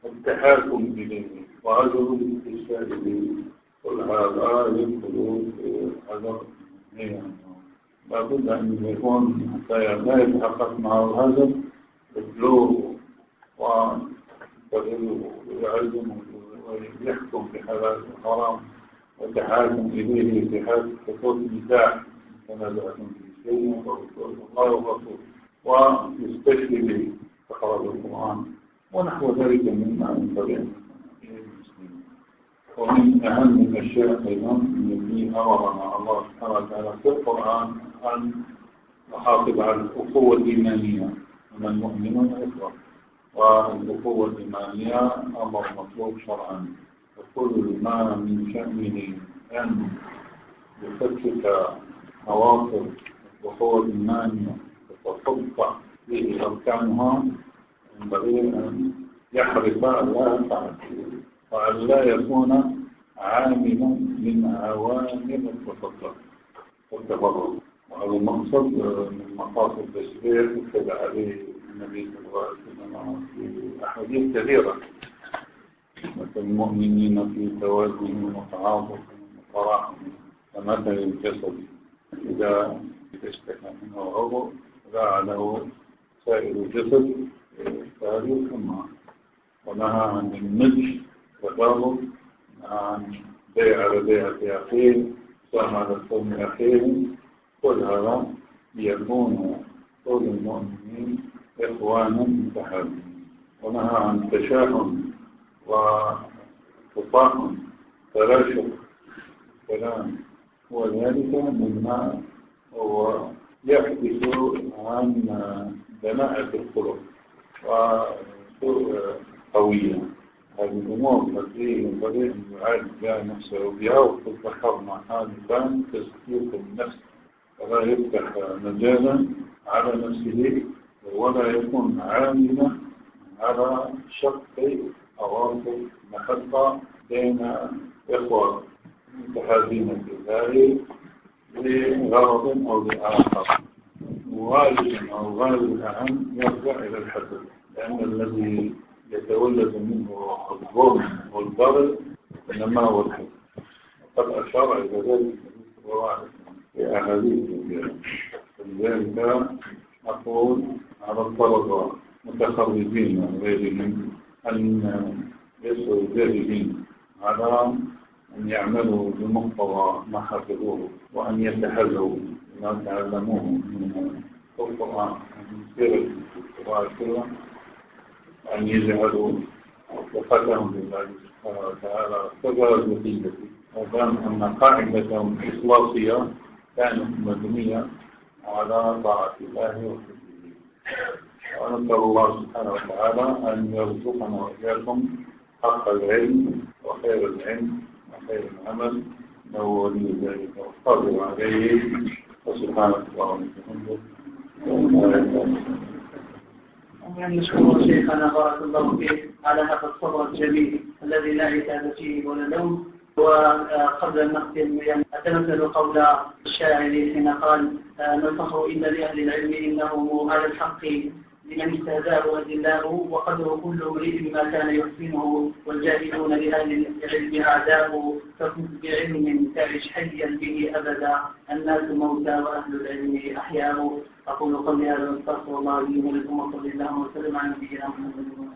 التحاكم إليه وهجر الاستشهاد به. كل هذا يدخل في هجر لابد أن يكون حتى لا يتحقق معه الهجر البلوغ ويعلم ويحكم بحلال وحرام وتحاكم إليه في حال حقوق النساء كما في شيء. الله ورسوله ويستشفي به فخرج القرآن. ونحو ذلك مما ينبغي ومن أهم الأشياء أيضا التي أمرنا الله سبحانه وتعالى في القرآن أن نحافظ على الأخوة الإيمانية. من المؤمنون إخوة والأخوة الإيمانية أمر مطلوب شرعا. وكل ما من شأنه أن يفكك مواقف الأخوة الإيمانية وتطبق به أركانها ينبغي أن يحرص ألا يفعل وأن لا يكون عاملا من عوامل التفضل. والتفضل وهذا المقصد من مقاصد التشريع اتبع عليه النبي صلى الله عليه وسلم في أحاديث كثيرة. مثل المؤمنين في توازن وتعاطف وتراحم كمثل الجسد إذا اشتكى منه عضو له سائر الجسد. فهذه السماء ونهى عن النجش والتغضب نهى عن بيع بيعة أخيه على صوم أخيه كل هذا ليكون كل المؤمنين إخوانا متحابين. ونهى عن التشاحن وتطاحن تراشق الكلام وذلك مما هو يحدث عن دناءة الخلق وسوء قوية هذه الأمور التي ينبغي أن يعالج بها نفسه بها وقد ذكرنا حادثا تزكية النفس فلا يفتح مجالا على نفسه ولا يكون عاملا على شق أواصر محبة بين إخوة متحابين بالله لغرض أو لآخر غالبا أو غالب الأهم يرجع إلى الحسد لأن الذي يتولد منه الظلم والضرر إنما هو الحسد وقد أشار إلى ذلك وسلم في أحاديث فلذلك أقول على الطلبة متخرجين وغيرهم أن يسعوا جاهدين على أن يعملوا بمقتضى ما حفظوه وأن يتحلوا بما تعلموه من القرآن. ومن سيرة الله عليه أن يجعلوا ثقتهم بالله سبحانه وتعالى تجارة نتيجة ودام أن قاعدتهم إخلاصية كانت مبنية على طاعة الله وحبه ونسأل الله سبحانه وتعالى أن يرزقنا وإياكم حق العلم وخير العلم وخير العمل. إنه ولي ذلك والقادر عليه. وسبحانك اللهم وبحمدك. أن نشكر شيخنا بارك الله فيه على هذا الصبر الجميل الذي لا عتاب فيه ولا لوم وقبل أن نختم يعني أتمثل قول الشاعر حين قال ننصحه إن لأهل العلم إنهم على الحق لمن استهداه أدلاه وقدر كل امرئ ما كان يحسنه والجاهلون لأهل العلم أعداء فكن بعلم تعش حيا به أبدا الناس موتى وأهل العلم أحياء أقول قولي هذا وأستغفر الله لي ولكم وصلى الله وسلم على نبينا محمد.